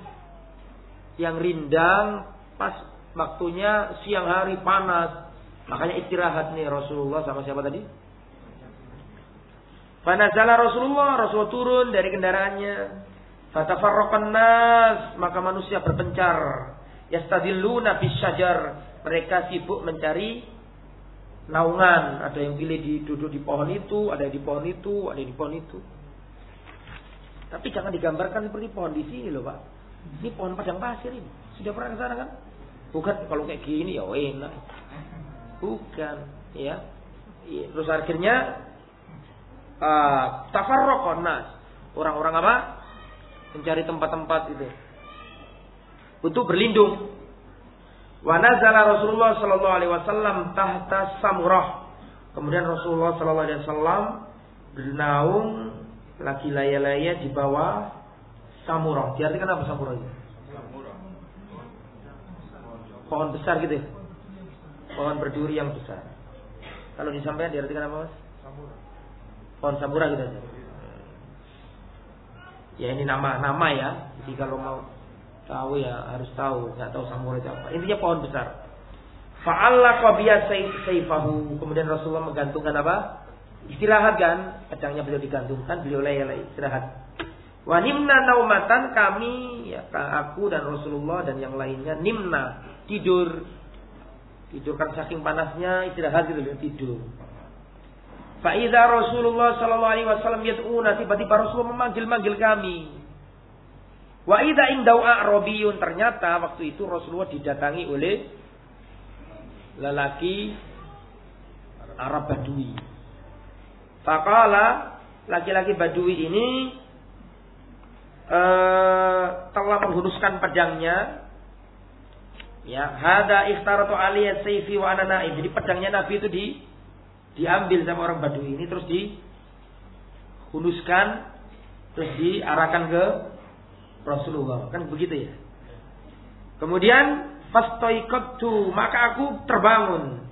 yang rindang pas waktunya siang hari panas. Makanya istirahat nih Rasulullah sama siapa tadi? Fanazala Rasulullah, Rasul turun dari kendaraannya. Fatafarraqan nas, maka manusia berpencar. Yastadilluna bisyajar. Mereka sibuk mencari naungan. Ada yang pilih di, duduk di pohon itu, ada di pohon itu, ada di pohon itu. Tapi jangan digambarkan seperti pohon di sini loh Pak. Ini pohon padang pasir ini. Sudah pernah ke sana kan? Bukan kalau kayak gini ya enak. Bukan, ya. Iya, terus akhirnya uh, nas. Orang-orang apa? Mencari tempat-tempat itu. Untuk berlindung Wa nazala Rasulullah sallallahu alaihi wasallam tahta samurah. Kemudian Rasulullah sallallahu alaihi wasallam bernaung lagi laya-laya di bawah samurah. Diartikan apa samurah itu? Pohon besar gitu ya? Pohon berduri yang besar. Kalau disampaikan diartikan apa mas? Pohon samurah gitu. Ya ini nama-nama ya. Jadi kalau mau Tahu ya harus tahu, nggak tahu samurai itu apa. Intinya pohon besar. Fa'alla qabiya sayfahu. Kemudian Rasulullah menggantungkan apa? Istirahat kan? Pedangnya beliau digantungkan, beliau lay-lay istirahat. Wa nimna naumatan kami ya aku dan Rasulullah dan yang lainnya nimna tidur tidur kan saking panasnya istirahat gitu tidur. Faiza Rasulullah Sallallahu Alaihi Wasallam yatuna tiba-tiba Rasulullah memanggil-manggil kami. Wa idza indau a'rabiyun ternyata waktu itu Rasulullah didatangi oleh lelaki Arab Badui. Fakala laki-laki Badui ini uh, telah menghunuskan pedangnya. Ya, hada iftaratu aliyat sayfi wa ana Jadi pedangnya Nabi itu di diambil sama orang Badui ini terus dihunuskan terus diarahkan ke Rasulullah. Kan begitu ya. Kemudian fastoikatu maka aku terbangun.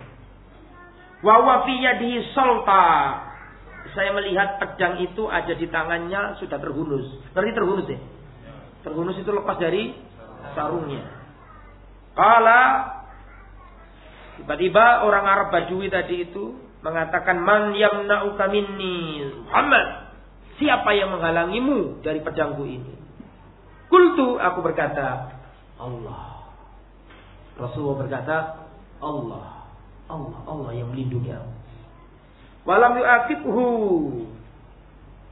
Wa wa di solta. Saya melihat pedang itu ada di tangannya sudah terhunus. Berarti terhunus ya? Terhunus itu lepas dari sarungnya. Kala tiba-tiba orang Arab Badui tadi itu mengatakan man yamna'uka minni. Muhammad siapa yang menghalangimu dari pedangku ini? Kultu aku berkata Allah. Rasulullah berkata Allah Allah Allah yang melindungi aku. Walam yu'aqibhu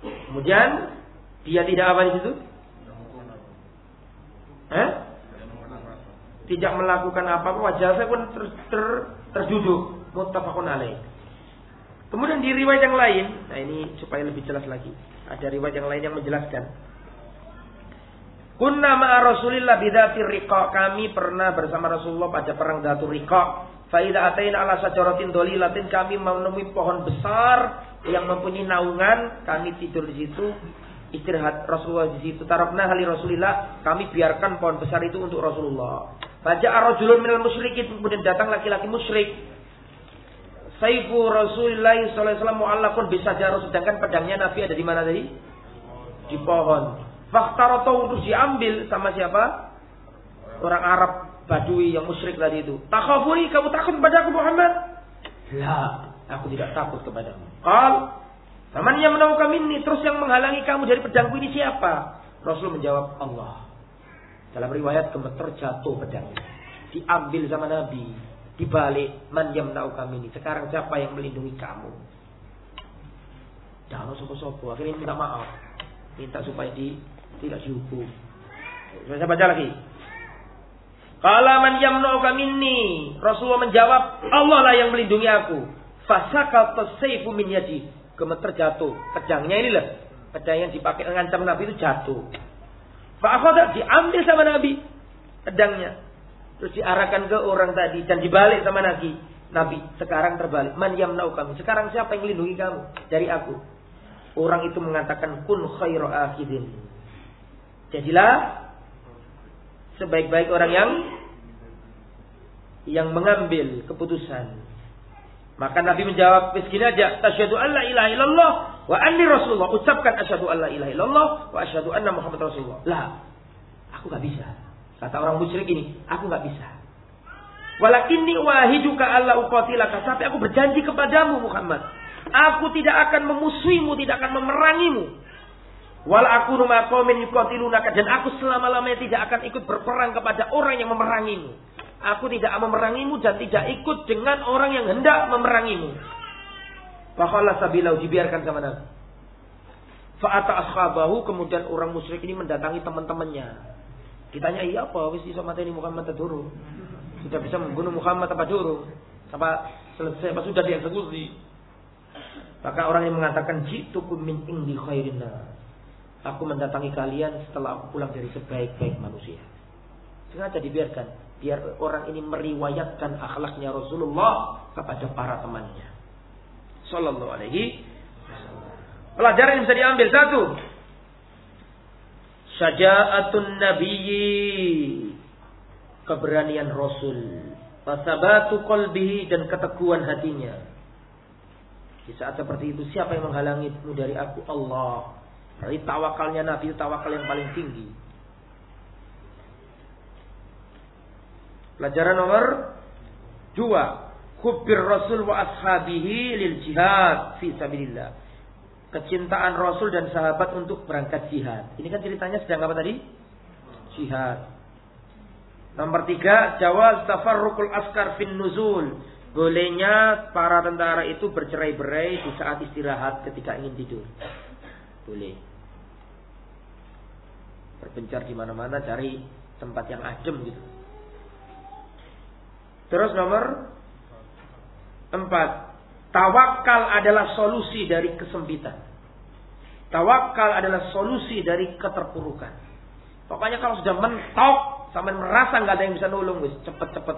kemudian dia tidak apa di situ? Eh? tidak melakukan apa-apa wajah saya pun ter, ter, terduduk muttafaqun alaih Kemudian di riwayat yang lain, nah ini supaya lebih jelas lagi. Ada riwayat yang lain yang menjelaskan. Kunna ma'a Rasulillah bidati riqa. Kami pernah bersama Rasulullah pada perang Datu Riqa. Faida atain ala sajaratin dolilatin. Kami menemui pohon besar yang mempunyai naungan. Kami tidur di situ. Istirahat Rasulullah di situ. Tarafna hali Rasulillah. Kami biarkan pohon besar itu untuk Rasulullah. Baca arrojulun minal musyrikin. Kemudian datang laki-laki musyrik Saifu Rasulullah SAW mu'allakun bisa jarum sedangkan pedangnya Nabi ada di mana tadi? Di pohon. Faktaroto untuk diambil sama siapa? Orang Arab Badui yang musyrik tadi itu. Takhafuni kamu takut kepada aku Muhammad? La, aku tidak takut kepadamu. Kal, Taman yang kami ini terus yang menghalangi kamu dari pedangku ini siapa? Rasul menjawab Allah. Dalam riwayat gemeter jatuh pedangnya. Diambil sama Nabi di balik man kami ini. Sekarang siapa yang melindungi kamu? Jangan sopo-sopo. Akhirnya minta maaf. Minta supaya di tidak dihukum. Saya baca lagi. Kala man kami ini. Rasulullah menjawab, Allah lah yang melindungi aku. Fasakal tasayfu min yadi. Gemeter jatuh. Pedangnya inilah. Pedang yang dipakai mengancam Nabi itu jatuh. Fa'akhodak diambil sama Nabi. Pedangnya. Terus diarahkan ke orang tadi dan dibalik sama Nabi. Nabi sekarang terbalik. Man yamna'u kami. Sekarang siapa yang melindungi kamu dari aku? Orang itu mengatakan kun khairu akhidin. Jadilah sebaik-baik orang yang yang mengambil keputusan. Maka Nabi menjawab miskin aja, tasyhadu alla ilaha illallah wa anni rasulullah. Ucapkan asyhadu alla ilaha illallah wa asyhadu anna Muhammad rasulullah. Lah, aku gak bisa. Kata orang musyrik ini, aku nggak bisa. Walakinni wahiduka Allah uqatilaka. Tapi aku berjanji kepadamu Muhammad. Aku tidak akan memusuhimu, tidak akan memerangimu. Wal aku rumah komen yuqatilunaka. Dan aku selama-lamanya tidak akan ikut berperang kepada orang yang memerangimu. Aku tidak memerangimu dan tidak ikut dengan orang yang hendak memerangimu. Fakhallah sabilau dibiarkan sama Nabi. Fa'ata ashabahu kemudian orang musyrik ini mendatangi teman-temannya. Ditanya iya apa wis iso mateni Muhammad taduru. Sudah bisa membunuh Muhammad apa dulu? Apa selesai apa sudah dieksekusi? Maka orang yang mengatakan jitukum min indi khairina. Aku mendatangi kalian setelah aku pulang dari sebaik-baik manusia. Sengaja dibiarkan biar orang ini meriwayatkan akhlaknya Rasulullah kepada para temannya. Sallallahu alaihi Pelajaran yang bisa diambil satu, Syaja'atun nabiyyi. Keberanian Rasul. Fasabatu qalbihi dan keteguhan hatinya. Di saat seperti itu siapa yang menghalangimu dari aku? Allah. Berarti tawakalnya Nabi itu tawakal yang paling tinggi. Pelajaran nomor dua. Hubbir Rasul wa ashabihi lil jihad fi sabilillah kecintaan Rasul dan sahabat untuk berangkat jihad. Ini kan ceritanya sedang apa tadi? Jihad. Nomor tiga, jawaz tafarrukul askar fin nuzul. Bolehnya para tentara itu bercerai-berai di saat istirahat ketika ingin tidur. Boleh. Berpencar di mana-mana cari tempat yang adem gitu. Terus nomor empat, Tawakal adalah solusi dari kesempitan. Tawakal adalah solusi dari keterpurukan. Pokoknya kalau sudah mentok, sampai merasa nggak ada yang bisa nolong, cepet-cepet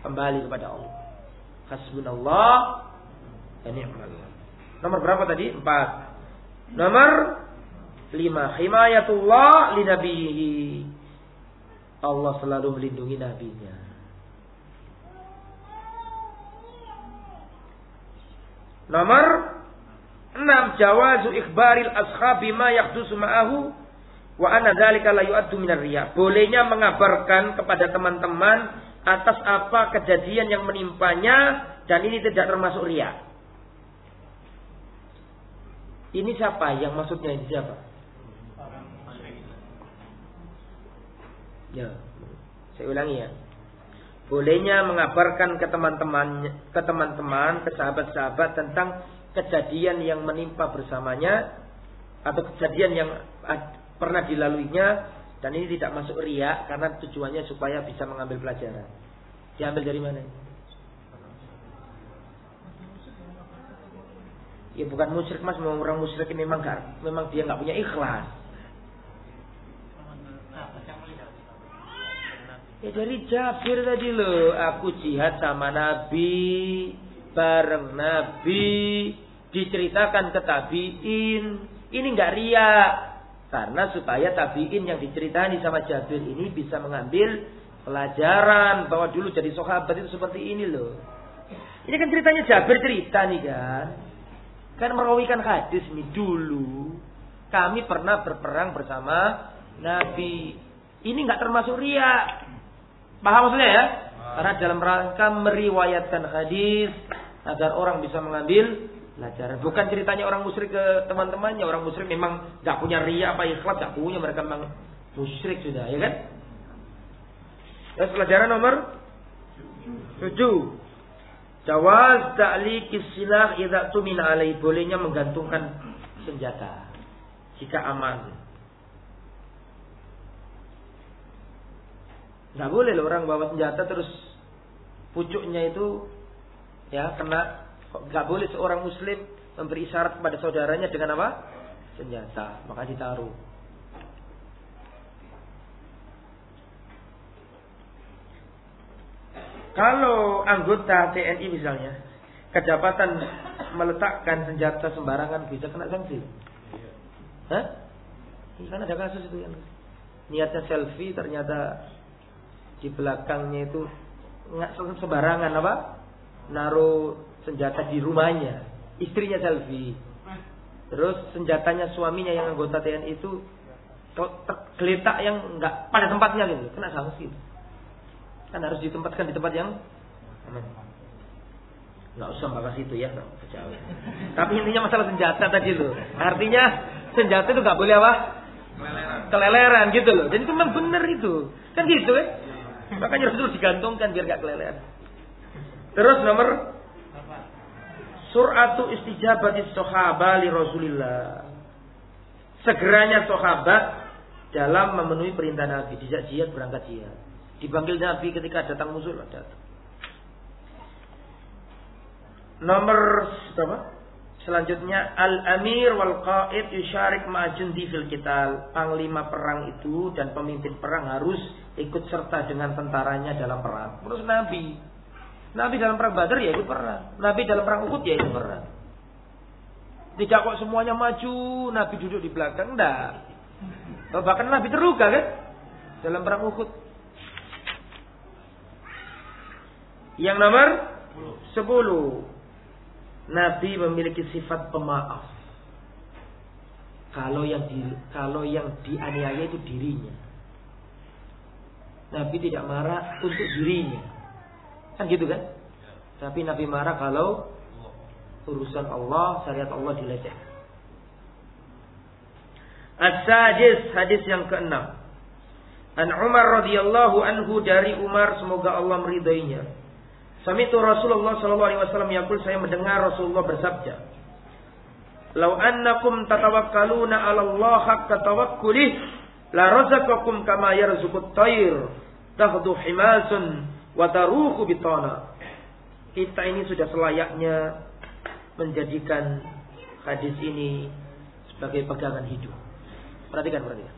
kembali kepada Allah. Hasbunallah ni'mal. Nomor berapa tadi? Empat. Nomor lima. Himayatullah li nabihi. Allah selalu melindungi nabinya. Nomor enam. Jawazu ikhbaril ashabi ma yakdusu ma'ahu wa anna dzalika la yu'addu minar riya. Bolehnya mengabarkan kepada teman-teman atas apa kejadian yang menimpanya dan ini tidak termasuk ria. Ini siapa? Yang maksudnya ini siapa? Ya, saya ulangi ya. Bolehnya mengabarkan ke teman-teman, ke teman-teman, ke sahabat-sahabat tentang kejadian yang menimpa bersamanya atau kejadian yang pernah dilaluinya dan ini tidak masuk ria karena tujuannya supaya bisa mengambil pelajaran. Diambil dari mana? Ya bukan musyrik mas, memang orang musyrik ini memang gak, memang dia nggak punya ikhlas. Ya dari Jabir tadi loh, aku jihad sama Nabi, bareng Nabi, diceritakan ke tabiin. Ini nggak ria, karena supaya tabiin yang diceritani sama Jabir ini bisa mengambil pelajaran bahwa dulu jadi sahabat itu seperti ini loh. Ini kan ceritanya Jabir cerita nih kan. Kan merawikan hadis nih dulu. Kami pernah berperang bersama Nabi. Ini nggak termasuk ria. Paham maksudnya ya? Karena dalam rangka meriwayatkan hadis agar orang bisa mengambil pelajaran. Bukan ceritanya orang musyrik ke teman-temannya. Orang musyrik memang nggak punya ria apa ikhlas, nggak punya mereka memang musyrik sudah, ya kan? Terus pelajaran nomor tujuh. Jawaz ta'liqis silah idza tumina alai bolehnya menggantungkan senjata jika aman. Nggak boleh loh orang bawa senjata terus pucuknya itu ya kena nggak boleh seorang muslim memberi isyarat kepada saudaranya dengan apa? Senjata, maka ditaruh. Kalau anggota TNI misalnya kedapatan meletakkan senjata sembarangan bisa kena sanksi. Hah? Ini kan ada kasus itu yang niatnya selfie ternyata di belakangnya itu nggak sembarangan apa? Naruh senjata di rumahnya, istrinya selfie. Terus senjatanya suaminya yang anggota TNI itu tergeletak yang nggak pada tempatnya gitu, kena sanksi. Kan harus ditempatkan di tempat yang aman. Nggak usah bahas itu ya, jauh. Tapi intinya masalah senjata tadi loh. Artinya senjata itu nggak boleh apa? Keleleran. Keleleran gitu loh. Jadi itu memang benar itu. Kan gitu ya. Makanya harus digantungkan biar nggak keleleran. Terus nomor suratu istijabati sahabat li Rasulillah. Segeranya sahabat dalam memenuhi perintah Nabi, dijak jihad berangkat jihad. Dipanggil Nabi ketika datang musuh datang. Nomor berapa? Selanjutnya al-amir wal qaid yusharik ma'jundi fil kital. Panglima perang itu dan pemimpin perang harus ikut serta dengan tentaranya dalam perang. Terus Nabi. Nabi dalam perang Badar ya ikut perang. Nabi dalam perang Uhud ya ikut perang. Tidak kok semuanya maju, Nabi duduk di belakang, enggak. Bahkan Nabi terluka kan? Dalam perang Uhud. Yang nomor 10. Nabi memiliki sifat pemaaf. Kalau yang di, kalau yang dianiaya itu dirinya. Nabi tidak marah untuk dirinya. Kan gitu kan? Tapi Nabi marah kalau urusan Allah, syariat Allah dilecehkan. As-sajis hadis yang keenam. An Umar radhiyallahu anhu dari Umar semoga Allah meridainya. Samitu Rasulullah sallallahu alaihi wasallam yaqul saya mendengar Rasulullah bersabda. "Lau annakum tatawakkaluna 'ala Allah haqqa tawakkulih la razaqakum kama yarzuqut tayr taghdu himasun wa taruhu bitana." Kita ini sudah selayaknya menjadikan hadis ini sebagai pegangan hidup. Perhatikan, perhatikan.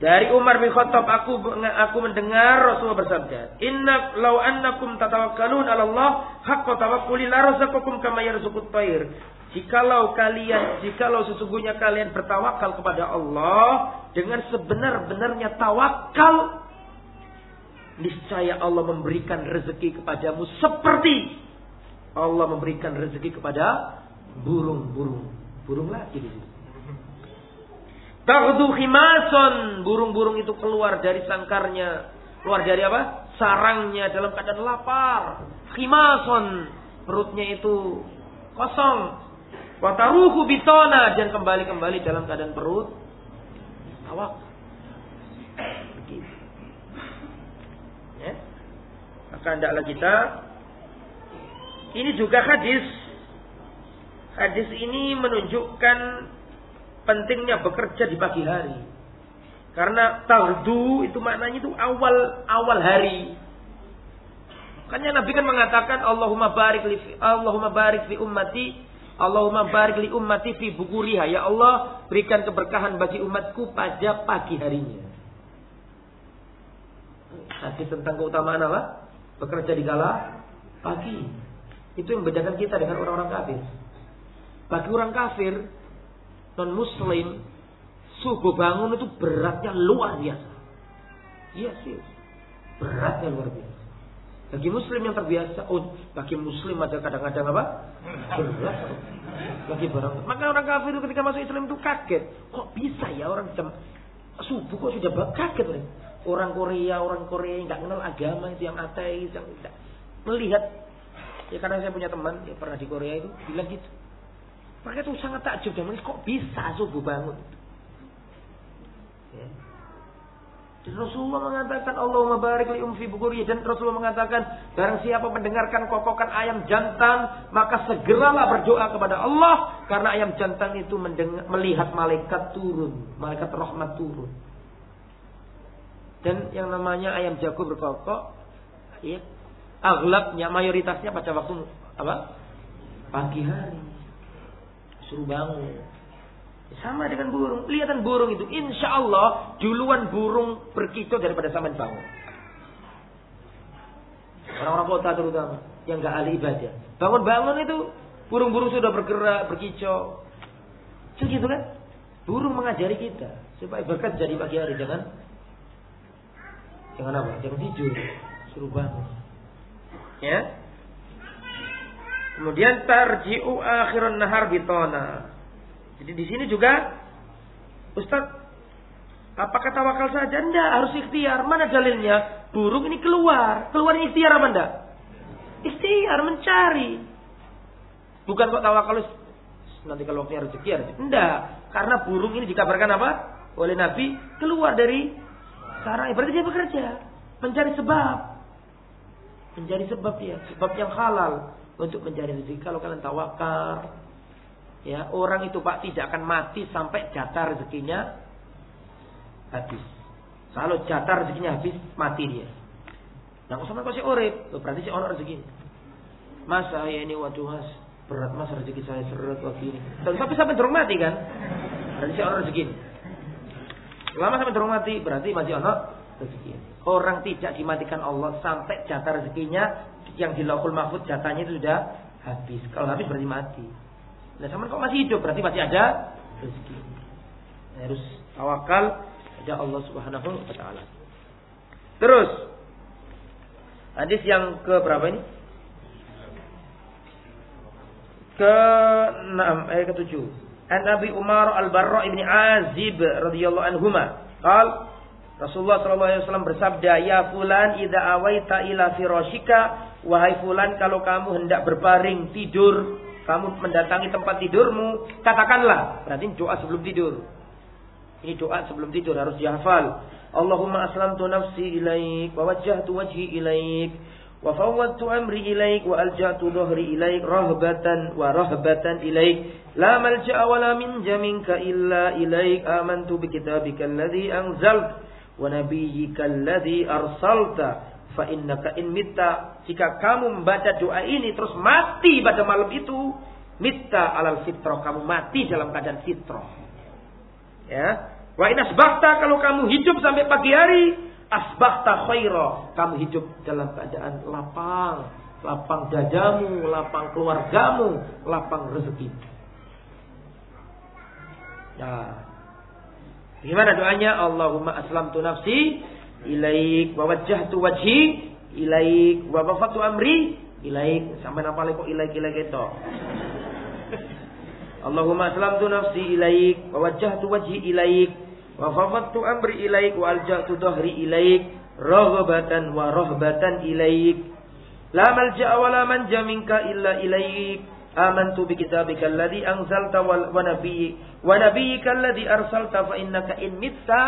Dari Umar bin Khattab aku aku mendengar Rasulullah bersabda, "Inna law annakum tatawakkalun 'ala Allah haqqa tawakkuli la razaqakum kama yarzuqut tayr." Jikalau kalian, jikalau sesungguhnya kalian bertawakal kepada Allah dengan sebenar-benarnya tawakal, niscaya Allah memberikan rezeki kepadamu seperti Allah memberikan rezeki kepada burung-burung. Burung lagi di situ. Taghdu khimason. Burung-burung itu keluar dari sangkarnya. Keluar dari apa? Sarangnya dalam keadaan lapar. Khimason. Perutnya itu kosong. Wataruhu bitona. Dan kembali-kembali dalam keadaan perut. Awak. Begitu. Ya. Maka hendaklah kita. Ini juga hadis. Hadis ini menunjukkan pentingnya bekerja di pagi hari. Karena tardu itu maknanya itu awal awal hari. Makanya Nabi kan mengatakan Allahumma barik li Allahumma barik fi ummati Allahumma barik li ummati fi bukuriha. Ya Allah, berikan keberkahan bagi umatku pada pagi harinya. Hadis tentang keutamaan apa? Bekerja di kala pagi. Itu yang membedakan kita dengan orang-orang kafir. Bagi orang kafir, non muslim subuh bangun itu beratnya luar biasa. Iya sih. Beratnya luar biasa. Bagi muslim yang terbiasa, oh bagi muslim ada kadang-kadang apa? Berat. Bagi barang. Maka orang kafir itu ketika masuk Islam itu kaget. Kok bisa ya orang jam subuh kok sudah kaget nih. Orang Korea, orang Korea yang nggak kenal agama itu yang ateis, yang tidak melihat. Ya karena saya punya teman yang pernah di Korea itu bilang gitu. Mereka itu sangat takjub dan kok bisa subuh bangun. Ya. Dan Rasulullah mengatakan Allahumma barik li umfi bukuri dan Rasulullah mengatakan barang siapa mendengarkan kokokan ayam jantan maka segeralah berdoa kepada Allah karena ayam jantan itu melihat malaikat turun, malaikat rahmat turun. Dan yang namanya ayam jago berkokok ya aglabnya mayoritasnya pada waktu apa? pagi hari suruh bangun. Sama dengan burung. Lihatan burung itu. Insya Allah duluan burung berkicau daripada sampean bangun. Orang-orang kota terutama. Yang gak ahli ibadah. Bangun-bangun itu. Burung-burung sudah bergerak, berkicau. Segitu kan? Burung mengajari kita. Supaya berkat jadi pagi hari. Jangan. Jangan apa? Jangan tidur. Suruh bangun. Ya. Kemudian tarji'u akhirun nahar bitona. Jadi di sini juga Ustaz apakah tawakal saja? Enggak, harus ikhtiar. Mana dalilnya? Burung ini keluar. Keluar ikhtiar apa enggak? Ikhtiar mencari. Bukan kok tawakal nanti kalau waktunya rezeki ya rezeki. Enggak, karena burung ini dikabarkan apa? Oleh Nabi keluar dari sarang. Berarti dia bekerja, mencari sebab. Mencari sebab ya, sebab yang halal untuk mencari rezeki. Kalau kalian tawakal, ya orang itu pak tidak akan mati sampai jatah rezekinya habis. Kalau jatah rezekinya habis, mati dia. Nah, sama kau si orip, berarti si orang rezeki. Mas saya ini waduh mas berat mas rezeki saya seret waktu ini. Tapi sampai dorong mati kan? Berarti si orang rezeki. Lama sampai dorong mati, berarti masih orang rezeki. Orang tidak dimatikan Allah sampai jatah rezekinya yang di lauhul mahfud jatahnya itu sudah habis. Kalau habis berarti mati. Nah, sama kok masih hidup berarti masih ada rezeki. Harus tawakal pada Allah Subhanahu wa taala. Terus hadis yang ke berapa ini? Ke 6 ayat ke-7. An Abi Umar Al-Barra ibni Azib radhiyallahu anhuma. Qal Rasulullah sallallahu alaihi wasallam bersabda, "Ya fulan idza awaita ila firashika Wahai fulan kalau kamu hendak berbaring tidur, kamu mendatangi tempat tidurmu, katakanlah. Berarti doa sebelum tidur. Ini doa sebelum tidur harus dihafal. Allahumma aslamtu nafsi ilaik wa wajjahtu wajhi ilaik wa fawwadtu amri ilaik wa alja'tu dhahri ilaik rahbatan wa rahbatan ilaik la malja'a wa la minja minka illa ilaik amantu bi kitabika alladhi anzalt wa nabiyyika alladhi arsalta Fa innaka in mitta jika kamu membaca doa ini terus mati pada malam itu, mitta alal fitrah kamu mati dalam keadaan fitrah. Ya. Wa in asbahta kalau kamu hidup sampai pagi hari, asbahta khaira. Kamu hidup dalam keadaan lapang, lapang dadamu, lapang keluargamu, lapang rezeki. Ya. Gimana doanya? Allahumma aslamtu nafsi ilaik wa wajjahtu wajhi ilaik wa wafatu amri ilaik. Sampai nama kok ilaik ilaik itu Allahumma aslamtu nafsi ilaik wa wajjahtu wajhi ilaik wa fawadtu amri ilaik wa alja'tu dhahri ilaik raghbatan wa rahbatan ilaik. La malja'a wa la manja minka illa ilaik amantu bi kitabika alladhi anzalta wa nabi wa nabiyyika alladhi arsalta fa innaka in mitta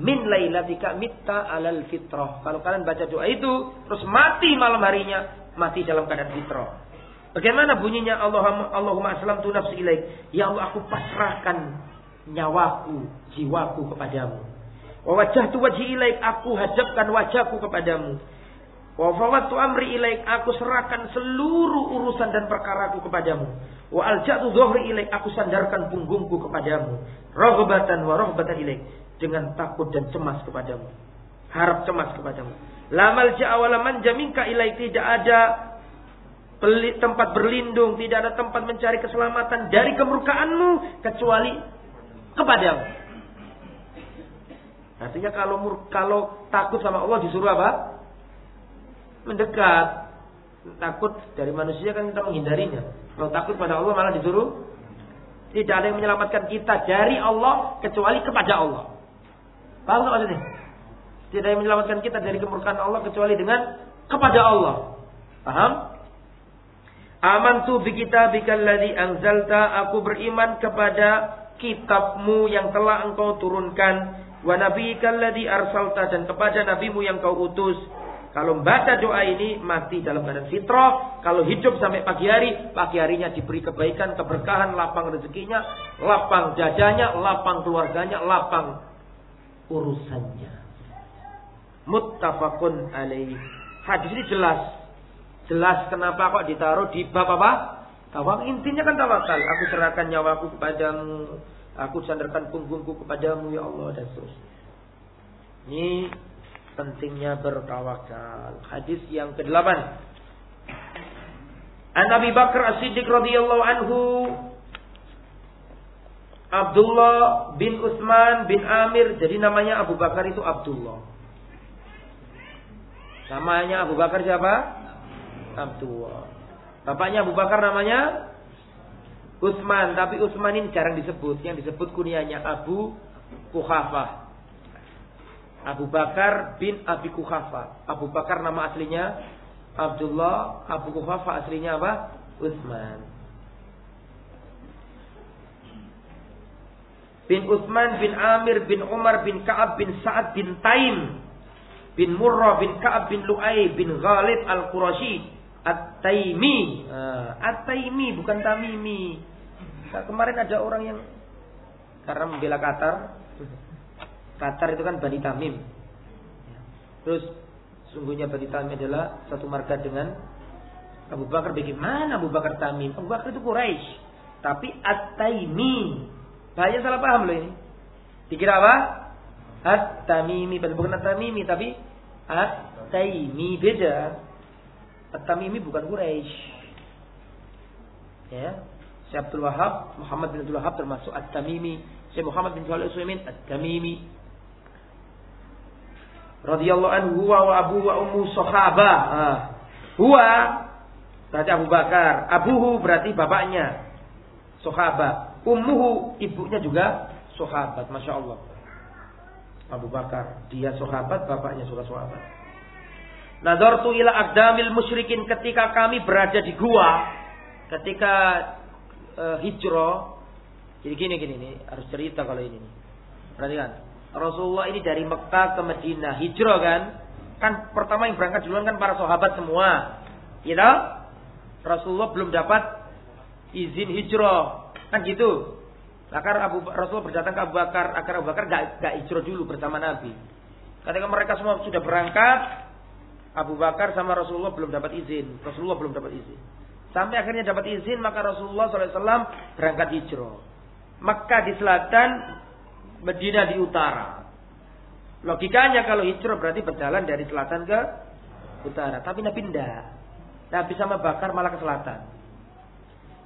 min lailatika mitta alal fitrah. Kalau kalian baca doa itu terus mati malam harinya, mati dalam keadaan fitrah. Bagaimana bunyinya Allahumma Allahumma aslamtu nafsi ilaik. Ya Allah aku pasrahkan nyawaku, jiwaku kepadamu. Wa wajhtu wajhi ilaik, aku hadapkan wajahku kepadamu. Wa fawattu amri ilaik, aku serahkan seluruh urusan dan perkaraku kepadamu. Wa alja'tu dhuhri ilaik, aku sandarkan punggungku kepadamu. Raghbatan wa rahbatan ilaik, dengan takut dan cemas kepadamu. Harap cemas kepadamu. La malja'a wa la manja minka ilaik, tidak ada tempat berlindung, tidak ada tempat mencari keselamatan dari kemurkaanmu kecuali kepadamu. Artinya kalau kalau takut sama Allah disuruh apa? Mendekat. Takut dari manusia kan kita menghindarinya. Kalau takut pada Allah malah disuruh tidak ada yang menyelamatkan kita dari Allah kecuali kepada Allah. Paham nggak maksudnya? Tidak ada yang menyelamatkan kita dari kemurkaan Allah kecuali dengan kepada Allah. Paham? Amantu bi kitabika alladhi anzalta, aku beriman kepada kitabmu yang telah engkau turunkan wa nabiyyikal ladzi arsalta dan kepada nabimu yang kau utus kalau membaca doa ini mati dalam keadaan fitrah. Kalau hidup sampai pagi hari, pagi harinya diberi kebaikan, keberkahan, lapang rezekinya, lapang dadanya, lapang keluarganya, lapang urusannya. Muttafaqun alaih. Hadis ini jelas. Jelas kenapa kok ditaruh di bab apa? Tawakal intinya kan tawakal. Aku serahkan nyawaku kepadamu. Aku sandarkan punggungku kepadamu ya Allah dan seterusnya. Ini pentingnya bertawakal. Hadis yang ke-8. An Abi Bakar As-Siddiq radhiyallahu anhu Abdullah bin Utsman bin Amir jadi namanya Abu Bakar itu Abdullah. Namanya Abu Bakar siapa? Abdullah. Bapaknya Abu Bakar namanya Utsman, tapi Utsman ini jarang disebut. Yang disebut kunyanya Abu Kuhafah. Abu Bakar bin Abi Kuhafah. Abu Bakar nama aslinya Abdullah, Abu Kuhafah aslinya apa? Utsman. Bin Utsman bin Amir bin Umar bin Ka'ab bin Sa'ad bin Taim bin Murrah bin Ka'ab bin Lu'ay bin Ghalib al-Qurashi At-Taimi. Uh, At-Taimi bukan Tamimi. Nah, kemarin ada orang yang karena membela Qatar. Qatar itu kan Bani Tamim. Terus sungguhnya Bani Tamim adalah satu marga dengan Abu Bakar. Bagaimana Abu Bakar Tamim? Abu Bakar itu Quraisy. Tapi At-Taimi. Banyak salah paham loh ini. Dikira apa? At-Tamimi. Bukan At-Tamimi tapi At-Taimi. Beda. At-Tamimi bukan Quraisy. Ya. Syekh Abdul Wahab, Muhammad bin Abdul Wahab termasuk At-Tamimi. Syekh Muhammad bin Shalih Utsaimin At-Tamimi. Radhiyallahu anhu wa abu wa ummu sahabah. Ah. Huwa berarti Abu Bakar, abuhu berarti bapaknya. Sahabat. Ummuhu ibunya juga sahabat, Masya Allah. Abu Bakar, dia sahabat, bapaknya juga sahabat. Nadartu ila aqdamil musyrikin ketika kami berada di gua ketika uh, hijrah. Jadi gini gini nih, harus cerita kalau ini nih. Perhatikan. Rasulullah ini dari Mekah ke Madinah hijrah kan? Kan pertama yang berangkat duluan kan para sahabat semua. Gitu? Rasulullah belum dapat izin hijrah. Kan gitu. Agar Abu Rasulullah berdatang ke Abu Bakar agar Abu Bakar gak, gak hijrah dulu bersama Nabi. Ketika mereka semua sudah berangkat, Abu Bakar sama Rasulullah belum dapat izin. Rasulullah belum dapat izin. Sampai akhirnya dapat izin maka Rasulullah SAW berangkat hijrah. Mekah di selatan, Medina di utara. Logikanya kalau hijrah berarti berjalan dari selatan ke utara. Tapi Nabi tidak. Nabi sama bakar malah ke selatan.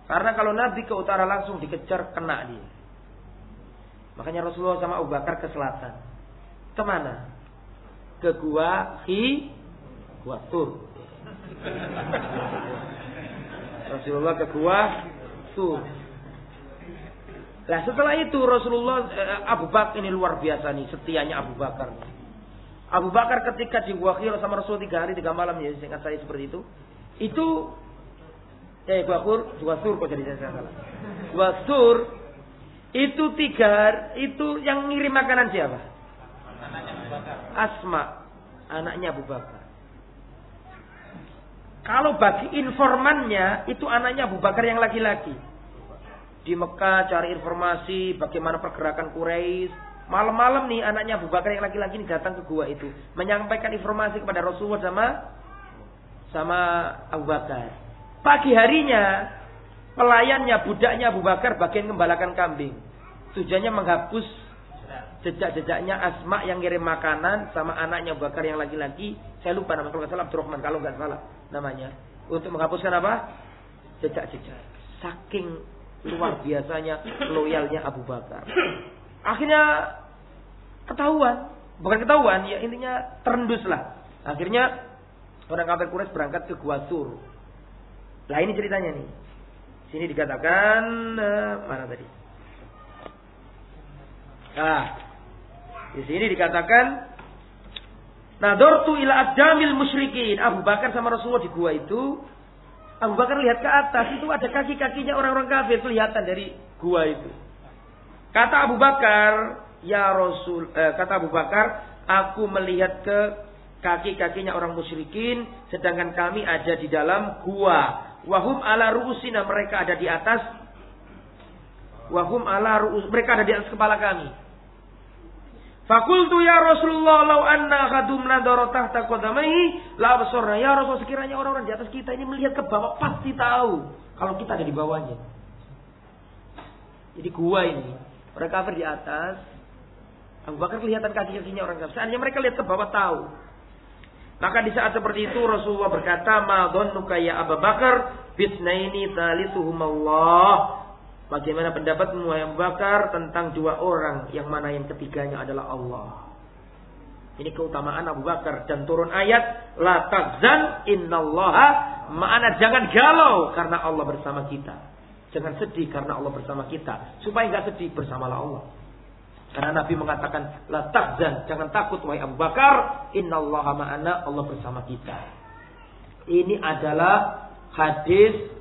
Karena kalau Nabi ke utara langsung dikejar kena dia. Makanya Rasulullah sama Abu Bakar ke selatan. Ke mana? Ke gua Hi, gua Tur. Rasulullah ke gua Tur. Nah setelah itu Rasulullah eh, Abu Bakar ini luar biasa nih setianya Abu Bakar. Abu Bakar ketika di Hira sama Rasul tiga hari tiga malam ya singkat saya seperti itu. Itu eh Bakur dua sur kok jadi saya salah. Dua sur itu tiga hari, itu yang ngirim makanan siapa? Asma, anaknya Abu Bakar. Kalau bagi informannya itu anaknya Abu Bakar yang laki-laki di Mekah cari informasi bagaimana pergerakan Quraisy. Malam-malam nih anaknya Abu Bakar yang laki-laki ini datang ke gua itu menyampaikan informasi kepada Rasulullah sama sama Abu Bakar. Pagi harinya pelayannya budaknya Abu Bakar bagian gembalakan kambing. Tujuannya menghapus jejak-jejaknya Asma yang ngirim makanan sama anaknya Abu Bakar yang laki-laki. Saya lupa nama kalau nggak salah Abdurrahman kalau nggak salah namanya. Untuk menghapuskan apa? Jejak-jejak. Saking luar biasanya loyalnya Abu Bakar. Akhirnya ketahuan, bukan ketahuan, ya intinya terendus lah. Akhirnya orang kafir Quraisy berangkat ke Gua Sur. Lah ini ceritanya nih. Sini dikatakan uh, mana tadi? Ah, di sini dikatakan Nadortu ila adamil musyrikin. Abu Bakar sama Rasulullah di gua itu Abu Bakar lihat ke atas itu ada kaki-kakinya orang-orang kafir kelihatan dari gua itu. Kata Abu Bakar, ya Rasul, eh, kata Abu Bakar, aku melihat ke kaki-kakinya orang musyrikin, sedangkan kami ada di dalam gua. Wahum ala ruusina mereka ada di atas. Wahum ala ruus mereka ada di atas kepala kami. Fakultu ya Rasulullah lau anna khadum nadara tahta qadamaihi la. Ya Rasul sekiranya orang-orang di atas kita ini melihat ke bawah pasti tahu kalau kita ada di bawahnya. Jadi gua ini orang kafir di atas, Abu Bakar kelihatan kaki-kakinya orang kafir. Seandainya mereka lihat ke bawah tahu. Maka di saat seperti itu Rasulullah berkata, "Ma dhannuka ya Abu Bakar fitnaini thalithuhum Allah." Bagaimana pendapatmu yang bakar tentang dua orang yang mana yang ketiganya adalah Allah? Ini keutamaan Abu Bakar dan turun ayat la tahzan innallaha ma'ana jangan galau karena Allah bersama kita. Jangan sedih karena Allah bersama kita. Supaya nggak sedih bersamalah Allah. Karena Nabi mengatakan la tahzan jangan takut wahai Abu Bakar innallaha ma'ana Allah bersama kita. Ini adalah hadis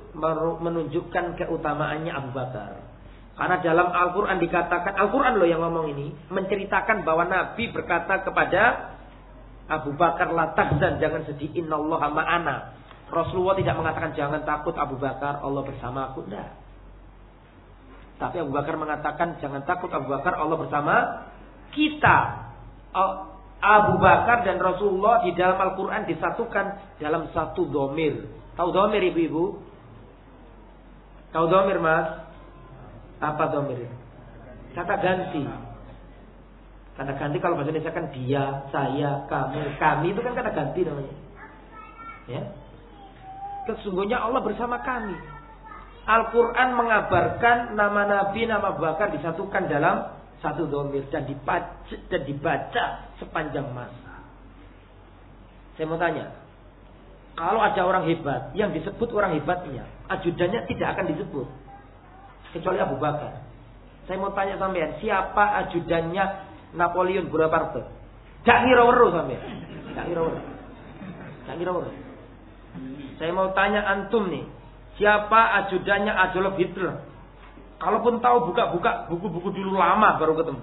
menunjukkan keutamaannya Abu Bakar. Karena dalam Al-Quran dikatakan, Al-Quran loh yang ngomong ini, menceritakan bahwa Nabi berkata kepada Abu Bakar, la dan jangan sedih, inna ma'ana. Rasulullah tidak mengatakan jangan takut Abu Bakar, Allah bersama aku. Tidak. Tapi Abu Bakar mengatakan jangan takut Abu Bakar, Allah bersama kita. Abu Bakar dan Rasulullah di dalam Al-Quran disatukan dalam satu domir. Tahu domir ibu-ibu? Tahu domir mas? Apa domir? Kata ganti. Kata ganti kalau bahasa Indonesia kan dia, saya, kamu, kami itu kan kata ganti namanya. Ya. Sesungguhnya Allah bersama kami. Al-Quran mengabarkan nama Nabi, nama Bakar disatukan dalam satu domir dan dibaca, dan dibaca sepanjang masa. Saya mau tanya, kalau ada orang hebat, yang disebut orang hebatnya, ajudannya tidak akan disebut. Kecuali Abu Bakar. Saya mau tanya sampean, siapa ajudannya Napoleon Bonaparte? Gak kira-kira sampean. Gak kira-kira. Gak kira-kira. Saya mau tanya antum nih, siapa ajudannya Adolf Hitler? Kalaupun tahu buka-buka buku-buku dulu lama baru ketemu.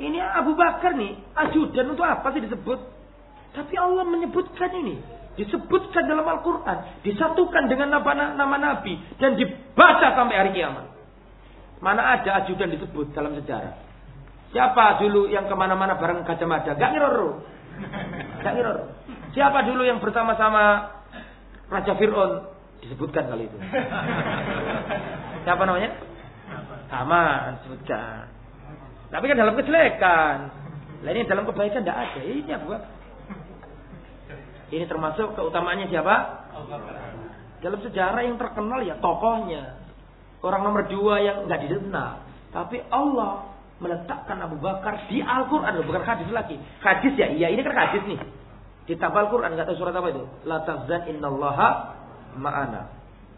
Ini Abu Bakar nih, ajudan untuk apa sih disebut? Tapi Allah menyebutkan ini disebutkan dalam Al-Quran, disatukan dengan nama, nama Nabi dan dibaca sampai hari kiamat. Mana ada ajudan disebut dalam sejarah? Siapa dulu yang ke mana-mana bareng Gajah Mada? Gak ngiroro. Gak ngiroro. Siapa dulu yang bersama-sama Raja Fir'aun? Disebutkan kali itu. Siapa namanya? Sama disebutkan. Tapi kan dalam kejelekan. Ini dalam kebaikan tidak ada. Ini apa? Ini termasuk keutamaannya siapa? Dalam sejarah yang terkenal ya tokohnya. Orang nomor dua yang nggak dikenal. Tapi Allah meletakkan Abu Bakar di Al-Quran. Bukan hadis lagi. Hadis ya, iya ini kan hadis nih. Di tabal Quran, nggak tahu surat apa itu. La tahzan innallaha ma'ana.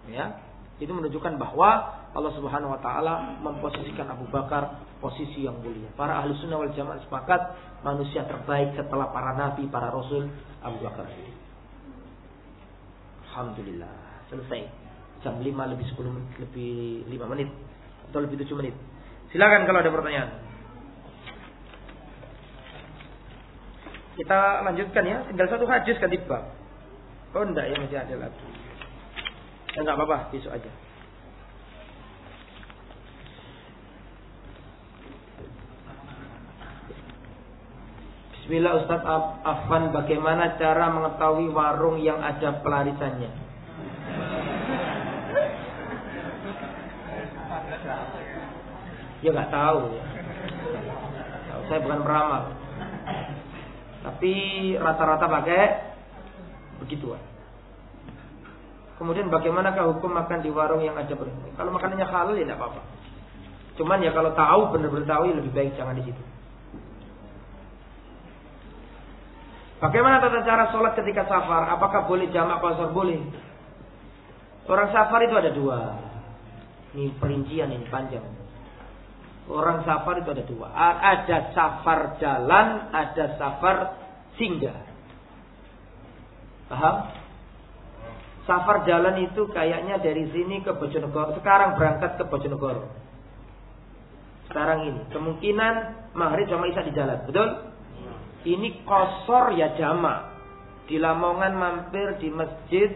Ya, itu menunjukkan bahwa Allah Subhanahu wa taala memposisikan Abu Bakar posisi yang mulia. Para ahli sunnah wal jamaah sepakat manusia terbaik setelah para nabi, para rasul Abu Bakar. Alhamdulillah. Selesai. Jam 5 lebih 10 menit, lebih 5 menit atau lebih 7 menit. Silakan kalau ada pertanyaan. Kita lanjutkan ya, tinggal satu hadis kan tiba. Oh enggak ya masih ada lagi. Ya enggak apa-apa, besok aja. Bismillah Ustaz Afan bagaimana cara mengetahui warung yang ada pelarisannya? Ya nggak tahu. Saya bukan peramal. Tapi rata-rata pakai begitu. Kemudian bagaimanakah hukum makan di warung yang ada berhenti? Kalau makanannya halal ya tidak apa-apa. Cuman ya kalau tahu benar-benar tahu ya lebih baik jangan di situ. Bagaimana tata cara sholat ketika safar? Apakah boleh jamak kosor? Boleh. Orang safar itu ada dua. Ini perincian ini panjang. Orang safar itu ada dua. Ada safar jalan, ada safar singgah. Paham? Safar jalan itu kayaknya dari sini ke Bojonegoro. Sekarang berangkat ke Bojonegoro. Sekarang ini. Kemungkinan maghrib sama isya di jalan. Betul? Ini kosor ya jama. Di Lamongan mampir di masjid,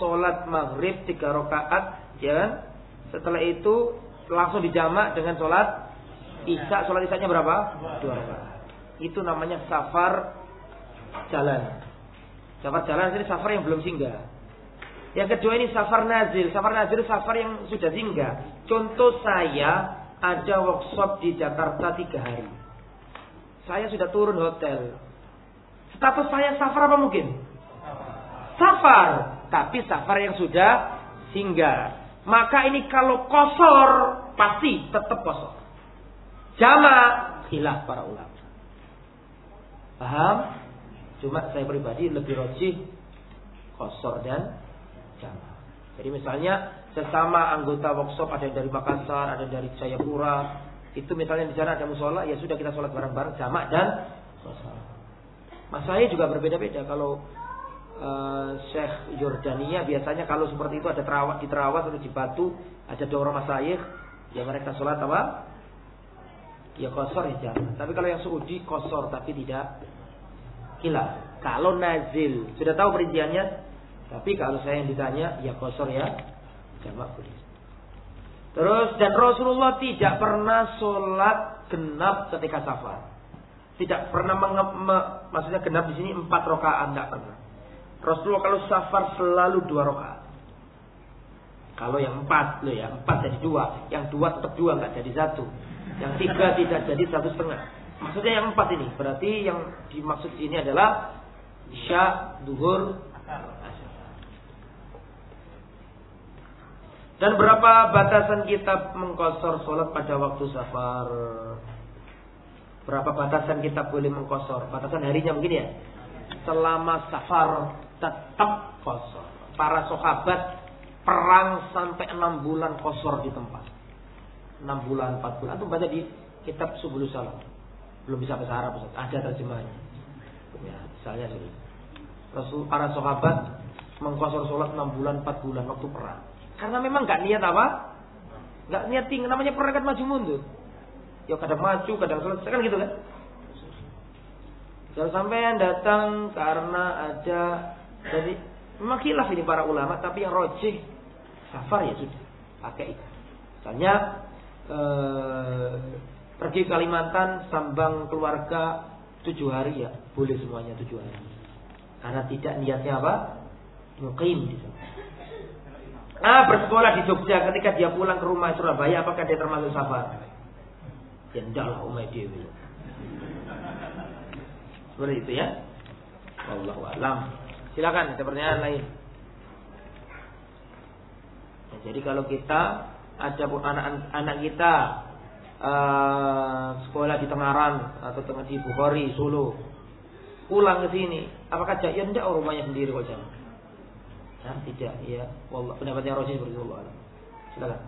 sholat maghrib tiga rakaat, ya kan? Setelah itu langsung dijamak dengan sholat isya. Sholat isyanya berapa? Dua rakaat. Itu namanya safar jalan. Safar jalan ini safar yang belum singgah. Yang kedua ini safar nazil. Safar nazil safar yang sudah singgah. Contoh saya ada workshop di Jakarta tiga hari. Saya sudah turun hotel. Status saya safar apa mungkin? Safar. Tapi safar yang sudah singgah. Maka ini kalau kosor, pasti tetap kosor. Jama, hilaf para ulama. Paham? Cuma saya pribadi lebih rojih kosor dan jama. Jadi misalnya sesama anggota workshop ada yang dari Makassar, ada yang dari Jayapura, itu misalnya di sana ada musola, ya sudah kita sholat bareng-bareng jamak dan Masalahnya juga berbeda-beda. Kalau uh, Syekh Yordania biasanya kalau seperti itu ada terawat di terawat atau di batu, ada dua orang masayikh, ya mereka sholat apa? Ya kosor ya jamak. Tapi kalau yang Saudi kosor tapi tidak kila. Kalau nazil sudah tahu perinciannya, tapi kalau saya yang ditanya ya kosor ya jamak boleh. Terus dan Rasulullah tidak pernah sholat genap ketika safar. Tidak pernah menge, me, maksudnya genap di sini empat rakaat tidak pernah. Rasulullah kalau safar selalu dua rakaat. Kalau yang empat loh ya empat jadi dua, yang dua tetap dua nggak jadi satu, yang tiga tidak jadi satu setengah. Maksudnya yang empat ini berarti yang dimaksud ini adalah isya, duhur, Dan berapa batasan kita mengkosor sholat pada waktu safar? Berapa batasan kita boleh mengkosor? Batasan harinya mungkin ya? Selama safar tetap kosor. Para sahabat perang sampai enam bulan kosor di tempat. Enam bulan, empat bulan. Itu baca di kitab Subulu Salam. Belum bisa bahasa Arab. Ada terjemahnya. Ya, misalnya. Rasul para sahabat mengkosor sholat enam bulan, empat bulan waktu perang. Karena memang nggak niat apa? Nggak niat tinggal namanya perangkat maju mundur. Ya kadang maju, kadang selesai kan gitu kan? Jangan sampai yang datang karena ada jadi memang khilaf ini para ulama, tapi yang rojih safar ya sudah pakai itu. Misalnya eh, pergi Kalimantan sambang keluarga tujuh hari ya boleh semuanya tujuh hari karena tidak niatnya apa mukim di sana. Ah bersekolah di Jogja ketika dia pulang ke rumah Surabaya apakah dia termasuk safar? Ya umai dewi. Seperti itu ya. Allah alam. Silakan ada pertanyaan lain. Nah, jadi kalau kita ada anak-anak kita uh, sekolah di Tengaran atau tengah di Bukhari, Solo, pulang ke sini, apakah ya tidak rumahnya sendiri kok jangan? Nah, tidak, ya. Wallah, pendapatnya Rasul seperti Allah. Silakan.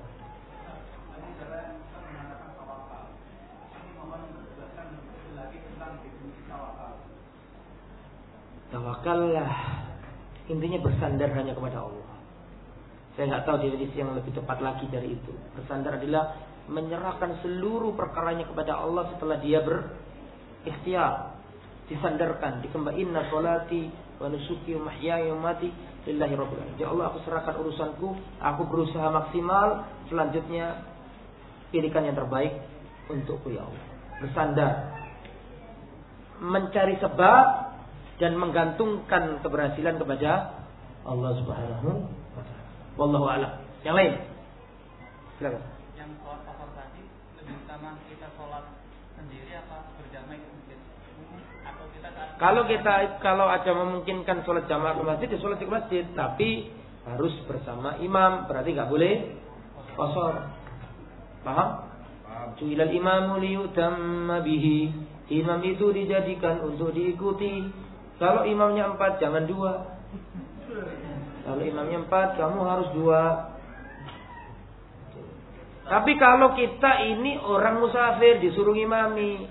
Tawakallah. Intinya bersandar hanya kepada Allah. Saya nggak tahu definisi yang lebih tepat lagi dari itu. Bersandar adalah menyerahkan seluruh perkaranya kepada Allah setelah dia berikhtiar. Disandarkan, dikembali inna solati wa nusuki wa mati lillahi rabbil alamin. Ya Allah, aku serahkan urusanku, aku berusaha maksimal, selanjutnya pilihkan yang terbaik untukku ya Allah. Bersandar. Mencari sebab dan menggantungkan keberhasilan kepada Allah Subhanahu wa taala. Wallahu a'lam. Yang lain? Silakan. Yang sholat kosor tadi lebih utama kita sholat sendiri apa berjamaah ke masjid? Atau kita Kalau kita kalau ada memungkinkan sholat jamaah ke masjid, ya sholat di masjid, tapi harus bersama imam, berarti nggak boleh kosor. Paham? Cuilal imamu liyutamma bihi. Imam itu dijadikan untuk diikuti. Kalau imamnya empat, jangan dua. Kalau imamnya empat, kamu harus dua. Tapi kalau kita ini orang musafir disuruh imami,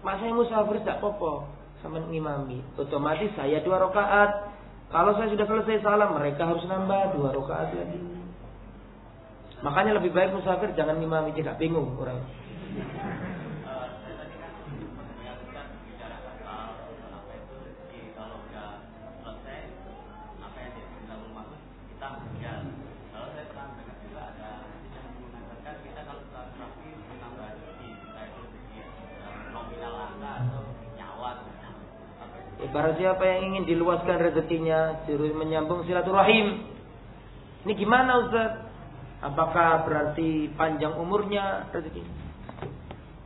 masa musafir tidak popo sama ngimami. Otomatis saya dua rakaat. Kalau saya sudah selesai salam, mereka harus nambah dua rakaat lagi. Makanya lebih baik musafir jangan ngimami, tidak bingung orang. Barang siapa yang ingin diluaskan rezekinya, suruh menyambung silaturahim. Ini gimana Ustaz? Apakah berarti panjang umurnya rezeki?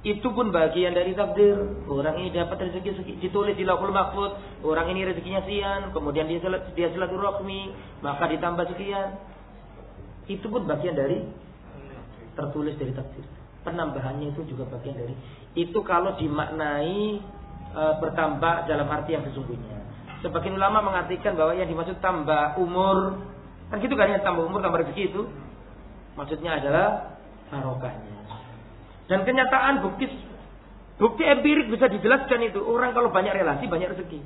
Itu pun bagian dari takdir. Orang ini dapat rezeki ditulis di Lauhul Mahfud. Orang ini rezekinya sekian, kemudian dia dia silaturahmi, maka ditambah sekian. Itu pun bagian dari tertulis dari takdir. Penambahannya itu juga bagian dari itu kalau dimaknai e, bertambah dalam arti yang sesungguhnya. Sebagian ulama mengartikan bahwa yang dimaksud tambah umur kan gitu kan ya tambah umur tambah rezeki itu maksudnya adalah barokahnya. Dan kenyataan bukti bukti empirik bisa dijelaskan itu orang kalau banyak relasi banyak rezeki.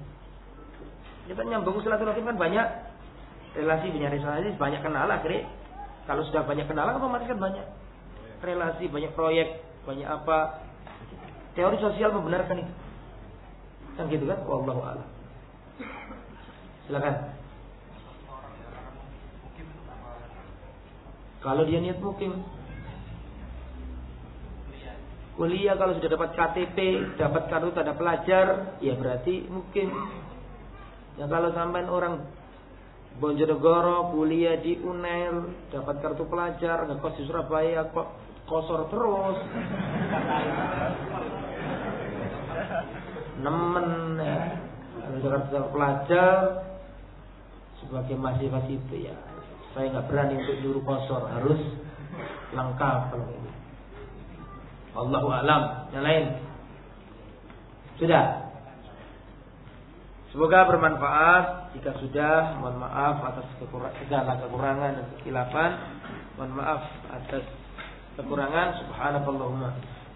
Kita nyambung silaturahim kan banyak relasi banyak relasi banyak kenal akhirnya kalau sudah banyak kenalan otomatis kan banyak relasi banyak proyek banyak apa teori sosial membenarkan itu. Kan gitu kan? Wallahu a'lam. Silakan. Kalau dia niat mukim. Kuliah kalau sudah dapat KTP, dapat kartu tanda pelajar, ya berarti mungkin. Ya kalau sampai orang Bonjonegoro kuliah di UNER, dapat kartu pelajar, ngekos di Surabaya kok kosor terus nemen ya. Jakarta pelajar sebagai mahasiswa itu ya. Saya nggak berani untuk nyuruh kosor harus lengkap kalau ini Allahu alam. Yang lain? Sudah. Semoga bermanfaat. Jika sudah, mohon maaf atas segala kekurangan dan kekhilafan. Mohon maaf atas kekurangan. Subhanallahumma